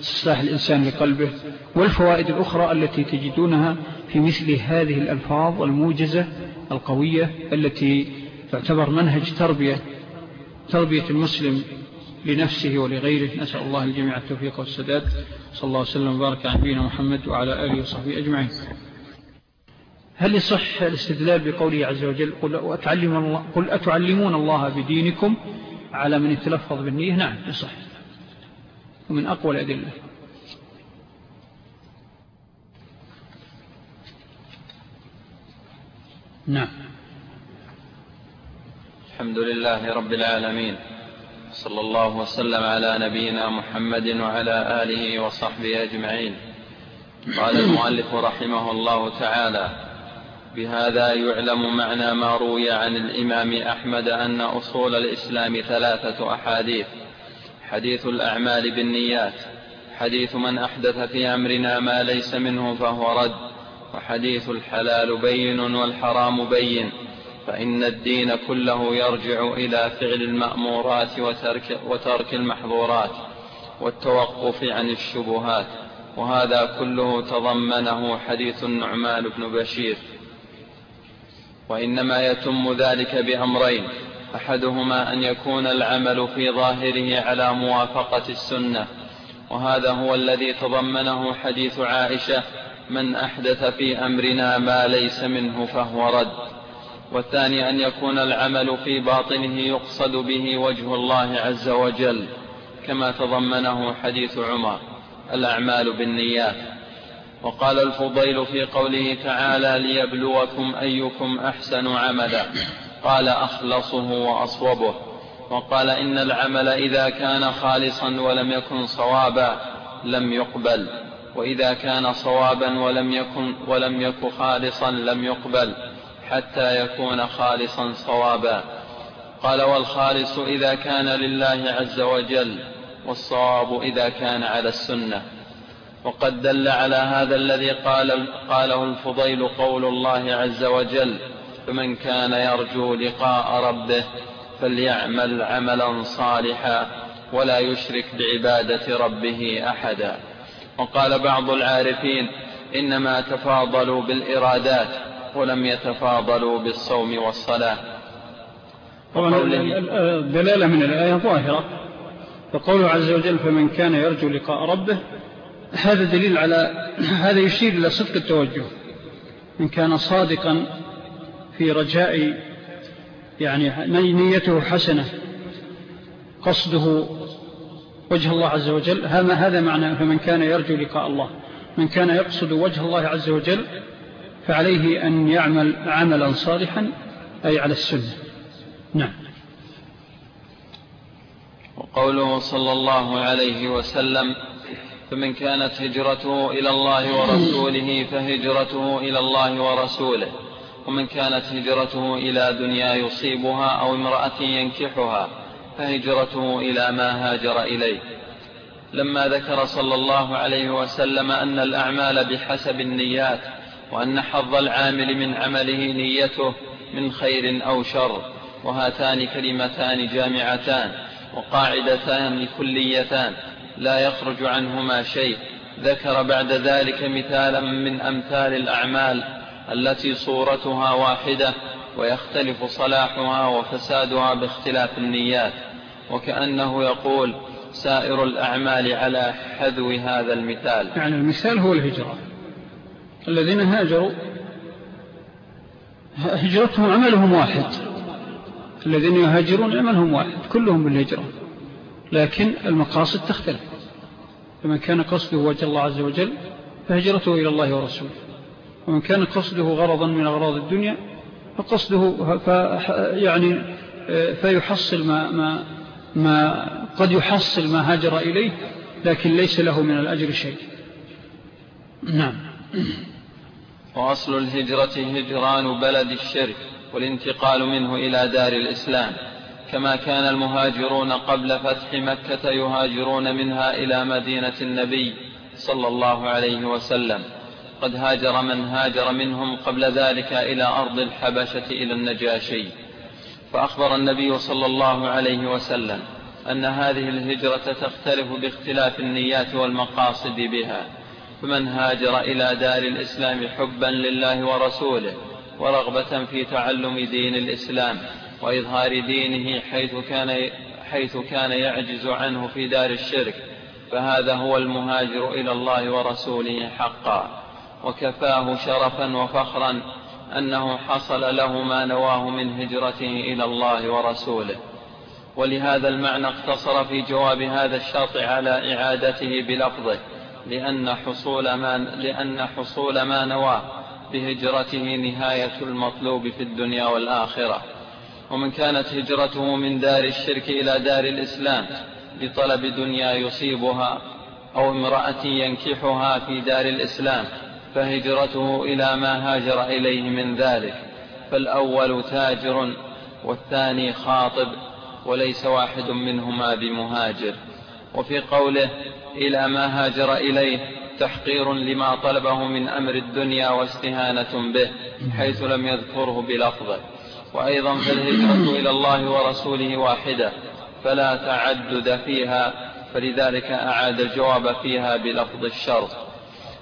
استصلاح الإنسان لقلبه والفوائد الأخرى التي تجدونها في مثل هذه الألفاظ الموجزة القوية التي تعتبر منهج تربية تربية المسلم لنفسه ولغيره. نسأل الله الجميع التوفيق والسداد. صلى الله وسلم وبارك عن نبينا محمد وعلى آله وصحبه أجمعين. هل يصح الاستدلال بقوله عز وجل قل, أتعلم الله قل أتعلمون الله بدينكم على من يتلفظ بالنية؟ نعم يصح. ومن أقوى الأدلة. نعم. الحمد لله رب العالمين. صلى الله وسلم على نبينا محمد وعلى آله وصحبه أجمعين. قال المؤلف رحمه الله تعالى بهذا يعلم معنى ما روي عن الإمام أحمد أن أصول الإسلام ثلاثة أحاديث حديث الأعمال بالنيات حديث من أحدث في أمرنا ما ليس منه فهو رد وحديث الحلال بين والحرام بين فإن الدين كله يرجع إلى فعل المأمورات وترك, وترك المحظورات والتوقف عن الشبهات وهذا كله تضمنه حديث النعمان بن بشير. وإنما يتم ذلك بأمرين أحدهما أن يكون العمل في ظاهره على موافقة السنة وهذا هو الذي تضمنه حديث عائشة من أحدث في أمرنا ما ليس منه فهو رد. والثاني أن يكون العمل في باطنه يقصد به وجه الله عز وجل كما تضمنه حديث عمر الأعمال بالنيات. وقال الفضيل في قوله تعالى ليبلوكم أيكم أحسن عملا. قال أخلصه وأصوبه. وقال إن العمل إذا كان خالصا ولم يكن صوابا لم يقبل. وإذا كان صوابا ولم يكن ولم يكن خالصا لم يقبل. حتى يكون خالصا صوابا. قال والخالص إذا كان لله عز وجل والصواب إذا كان على السنة. وقد دل على هذا الذي قال قاله الفضيل قول الله عز وجل فمن كان يرجو لقاء ربه فليعمل عملا صالحا ولا يشرك بعبادة ربه أحدا. وقال بعض العارفين إنما تفاضلوا بالإرادات ولم يتفاضلوا بالصوم والصلاة. طبعا الدلالة من الآية ظاهرة. فقوله عز وجل فمن كان يرجو لقاء ربه. هذا دليل على [clears throat] هذا يشير إلى صدق التوجه. إن كان صادقا في رجاء يعني نيته حسنة قصده وجه الله عز وجل. هذا معنى فمن كان يرجو لقاء الله. من كان يقصد وجه الله عز وجل فعليه أن يعمل عملا صالحا أي على السنة. نعم. وقوله صلى الله عليه وسلم فمن كانت هجرته إلى الله ورسوله فهجرته إلى الله ورسوله. ومن كانت هجرته إلى دنيا يصيبها أو امرأة ينكحها فهجرته إلى ما هاجر إليه. لما ذكر صلى الله عليه وسلم أن الأعمال بحسب النيات وأن حظ العامل من عمله نيته من خير أو شر وهاتان كلمتان جامعتان وقاعدتان كليتان لا يخرج عنهما شيء. ذكر بعد ذلك مثالا من أمثال الأعمال التي صورتها واحدة ويختلف صلاحها وفسادها باختلاف النيات. وكأنه يقول سائر الأعمال على حذو هذا المثال. يعني المثال هو الهجرة. الذين هاجروا هجرتهم عملهم واحد. الذين يهاجرون عملهم واحد كلهم بالهجرة. لكن المقاصد تختلف. فمن كان قصده وجه الله عز وجل فهجرته إلى الله ورسوله. ومن كان قصده غرضا من أغراض الدنيا فقصده يعني فيحصل ما, ما, ما قد يحصل ما هاجر إليه لكن ليس له من الأجر شيء. نعم. وأصل الهجرة هجران بلد الشرك والانتقال منه إلى دار الإسلام. كما كان المهاجرون قبل فتح مكة يهاجرون منها إلى مدينة النبي صلى الله عليه وسلم. قد هاجر من هاجر منهم قبل ذلك إلى أرض الحبشة إلى النجاشي. فأخبر النبي صلى الله عليه وسلم أن هذه الهجرة تختلف باختلاف النيات والمقاصد بها. فمن هاجر إلى دار الإسلام حبا لله ورسوله ورغبة في تعلم دين الإسلام وإظهار دينه حيث كان, حيث كان يعجز عنه في دار الشرك فهذا هو المهاجر إلى الله ورسوله حقا. وكفاه شرفا وفخرا أنه حصل له ما نواه من هجرته إلى الله ورسوله. ولهذا المعنى اقتصر في جواب هذا الشرط على إعادته بلفظه. لأن حصول ما, لأن حصول ما نواه بهجرته نهاية المطلوب في الدنيا والآخرة. ومن كانت هجرته من دار الشرك إلى دار الإسلام بطلب دنيا يصيبها أو امرأة ينكحها في دار الإسلام فهجرته إلى ما هاجر إليه من ذلك. فالأول تاجر والثاني خاطب وليس واحد منهما بمهاجر. وفي قوله إلى ما هاجر إليه تحقير لما طلبه من أمر الدنيا واستهانة به حيث لم يذكره بلفظة. وأيضا فالهجرة إلى الله ورسوله واحدة فلا تعدد فيها فلذلك أعاد الجواب فيها بلفظ الشرط.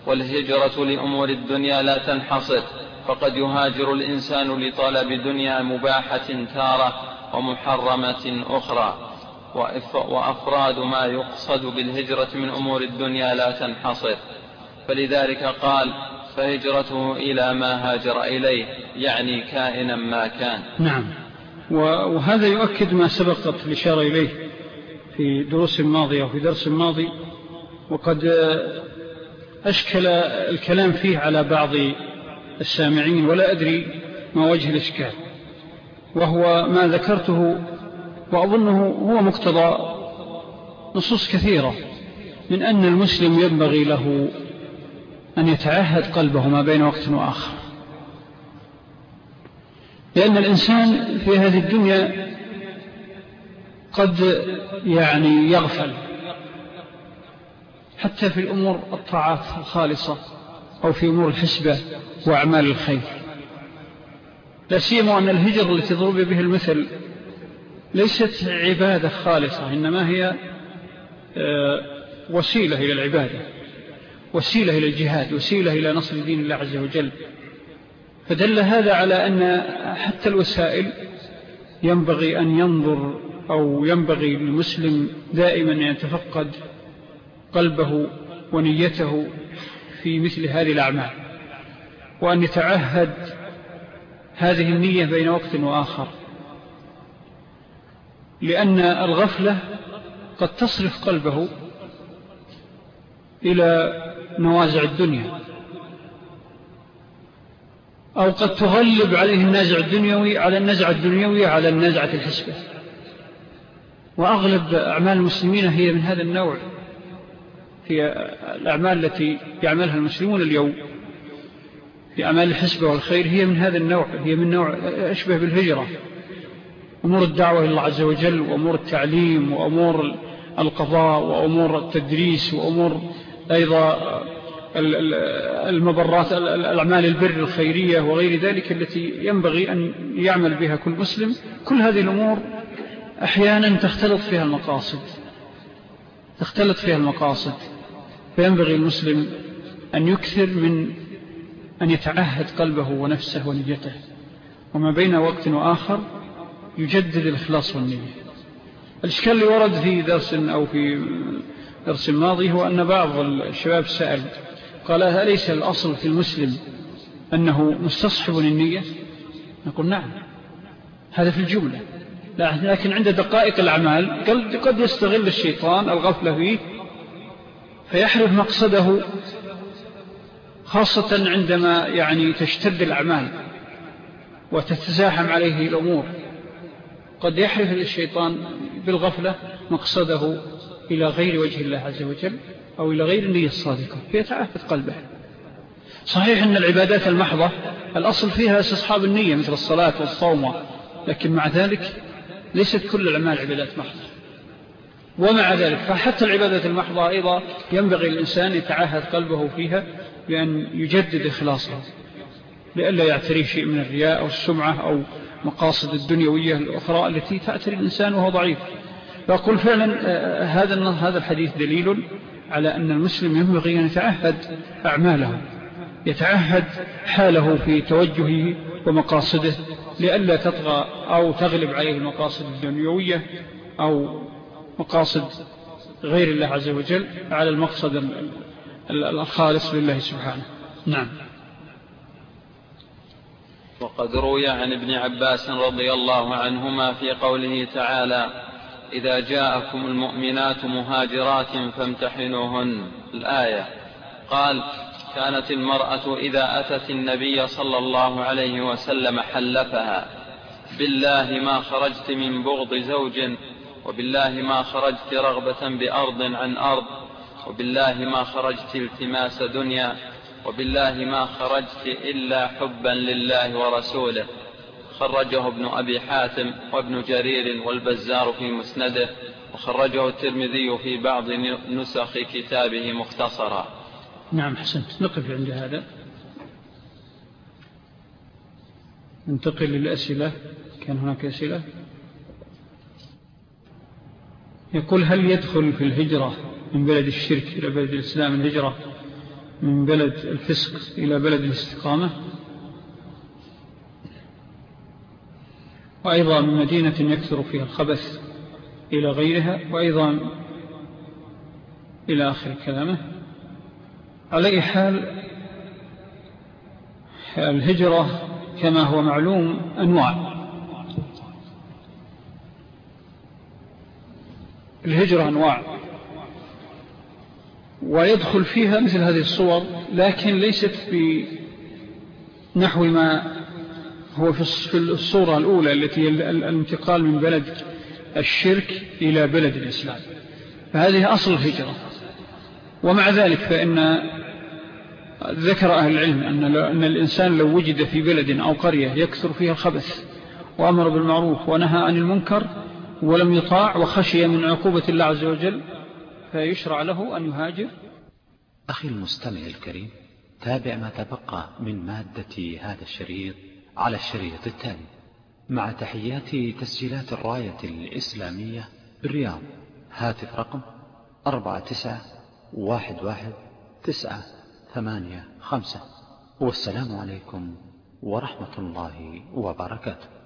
والهجرة لأمور الدنيا لا تنحصر فقد يهاجر الإنسان لطلب دنيا مباحة تارة ومحرمة أخرى. وأفراد ما يقصد بالهجرة من أمور الدنيا لا تنحصر. فلذلك قال فهجرته إلى ما هاجر إليه يعني كائنا ما كان. نعم. وهذا يؤكد ما سبقت الإشارة إليه في دروس ماضية وفي درس ماضي وقد أشكل الكلام فيه على بعض السامعين ولا أدري ما وجه الإشكال. وهو ما ذكرته وأظنه هو مقتضى نصوص كثيرة من أن المسلم ينبغي له أن يتعهد قلبه ما بين وقت وآخر. لأن الإنسان في هذه الدنيا قد يعني يغفل حتى في الأمور الطاعات الخالصة أو في أمور الحسبة وأعمال الخير. لا سيما أن الهجر التي ضرب به المثل ليست عبادة خالصة إنما هي آه، وسيلة إلى العبادة وسيلة إلى الجهاد وسيلة إلى نصر دين الله عز وجل. فدل هذا على أن حتى الوسائل ينبغي أن ينظر أو ينبغي للمسلم دائما أن يتفقد قلبه ونيته في مثل هذه الأعمال وأن يتعهد هذه النية بين وقت وآخر. لأن الغفلة قد تصرف قلبه إلى نوازع الدنيا. أو قد تغلب عليه النازع الدنيوي على النزع الدنيوي على النزعة الحسبة. وأغلب أعمال المسلمين هي من هذا النوع. في الأعمال التي يعملها المسلمون اليوم. في أعمال الحسبة والخير هي من هذا النوع هي من نوع أشبه بالهجرة. أمور الدعوة إلى الله عز وجل وأمور التعليم وأمور القضاء وأمور التدريس وأمور أيضا المبرات الأعمال البر الخيرية وغير ذلك التي ينبغي أن يعمل بها كل مسلم. كل هذه الأمور أحيانا تختلط فيها المقاصد تختلط فيها المقاصد. فينبغي المسلم أن يكثر من أن يتعهد قلبه ونفسه ونيته. وما بين وقت وآخر يجدد الإخلاص والنية. الإشكال اللي ورد في درس أو في درس الماضي هو أن بعض الشباب سأل قال أليس الأصل في المسلم أنه مستصحب للنية؟ نقول نعم هذا في الجملة. لكن عند دقائق الأعمال قد يستغل الشيطان الغفلة فيه فيحرف مقصده خاصة عندما يعني تشتد الأعمال وتتزاحم عليه الأمور. قد يحرف الشيطان بالغفلة مقصده إلى غير وجه الله عز وجل أو إلى غير النية الصادقة فيتعافت قلبه. صحيح أن العبادات المحضة الأصل فيها استصحاب النية مثل الصلاة والصوم لكن مع ذلك ليست كل الأعمال عبادات محضة. ومع ذلك فحتى العبادة المحضة أيضا ينبغي الإنسان يتعاهد قلبه فيها بأن يجدد إخلاصه لئلا يعتريه شيء من الرياء أو السمعة أو مقاصد الدنيوية الأخرى التي تأتري الإنسان وهو ضعيف. فأقول فعلا آه، هذا هذا الحديث دليل على أن المسلم ينبغي أن يتعهد أعماله يتعهد حاله في توجهه ومقاصده لئلا تطغى أو تغلب عليه المقاصد الدنيوية أو مقاصد غير الله عز وجل على المقصد الخالص لله سبحانه. نعم. وقد روي عن ابن عباس رضي الله عنهما في قوله تعالى إذا جاءكم المؤمنات مهاجرات فامتحنوهن الآية. قال كانت المرأة إذا أتت النبي صلى الله عليه وسلم حلفها بالله ما خرجت من بغض زوج وبالله ما خرجت رغبة بأرض عن أرض وبالله ما خرجت التماس دنيا وبالله ما خرجت إلا حبا لله ورسوله. خرجه ابن أبي حاتم وابن جرير والبزار في مسنده وخرجه الترمذي في بعض نسخ كتابه مختصرا. نعم حسنت. نقف عند هذا. ننتقل للأسئلة. كان هناك أسئلة؟ يقول هل يدخل في الهجرة من بلد الشرك إلى بلد الإسلام الهجرة؟ من بلد الفسق إلى بلد الاستقامة. وأيضا من مدينة يكثر فيها الخبث إلى غيرها وأيضا إلى آخر كلامه. على أي حال الهجرة كما هو معلوم أنواع. الهجرة أنواع. ويدخل فيها مثل هذه الصور لكن ليست بنحو ما هو في الصورة الأولى التي الانتقال من بلد الشرك إلى بلد الإسلام. فهذه أصل الهجرة. ومع ذلك فإن ذكر أهل العلم أن, أن الإنسان لو وجد في بلد أو قرية يكثر فيها الخبث وأمر بالمعروف ونهى عن المنكر ولم يطاع وخشي من عقوبة الله عز وجل فيشرع له أن يهاجر؟ أخي المستمع الكريم تابع ما تبقى من مادة هذا الشريط على الشريط التالي. مع تحيات تسجيلات الراية الإسلامية بالرياض هاتف رقم أربعة تسعة واحد واحد تسعة ثمانية خمسة. والسلام عليكم ورحمة الله وبركاته.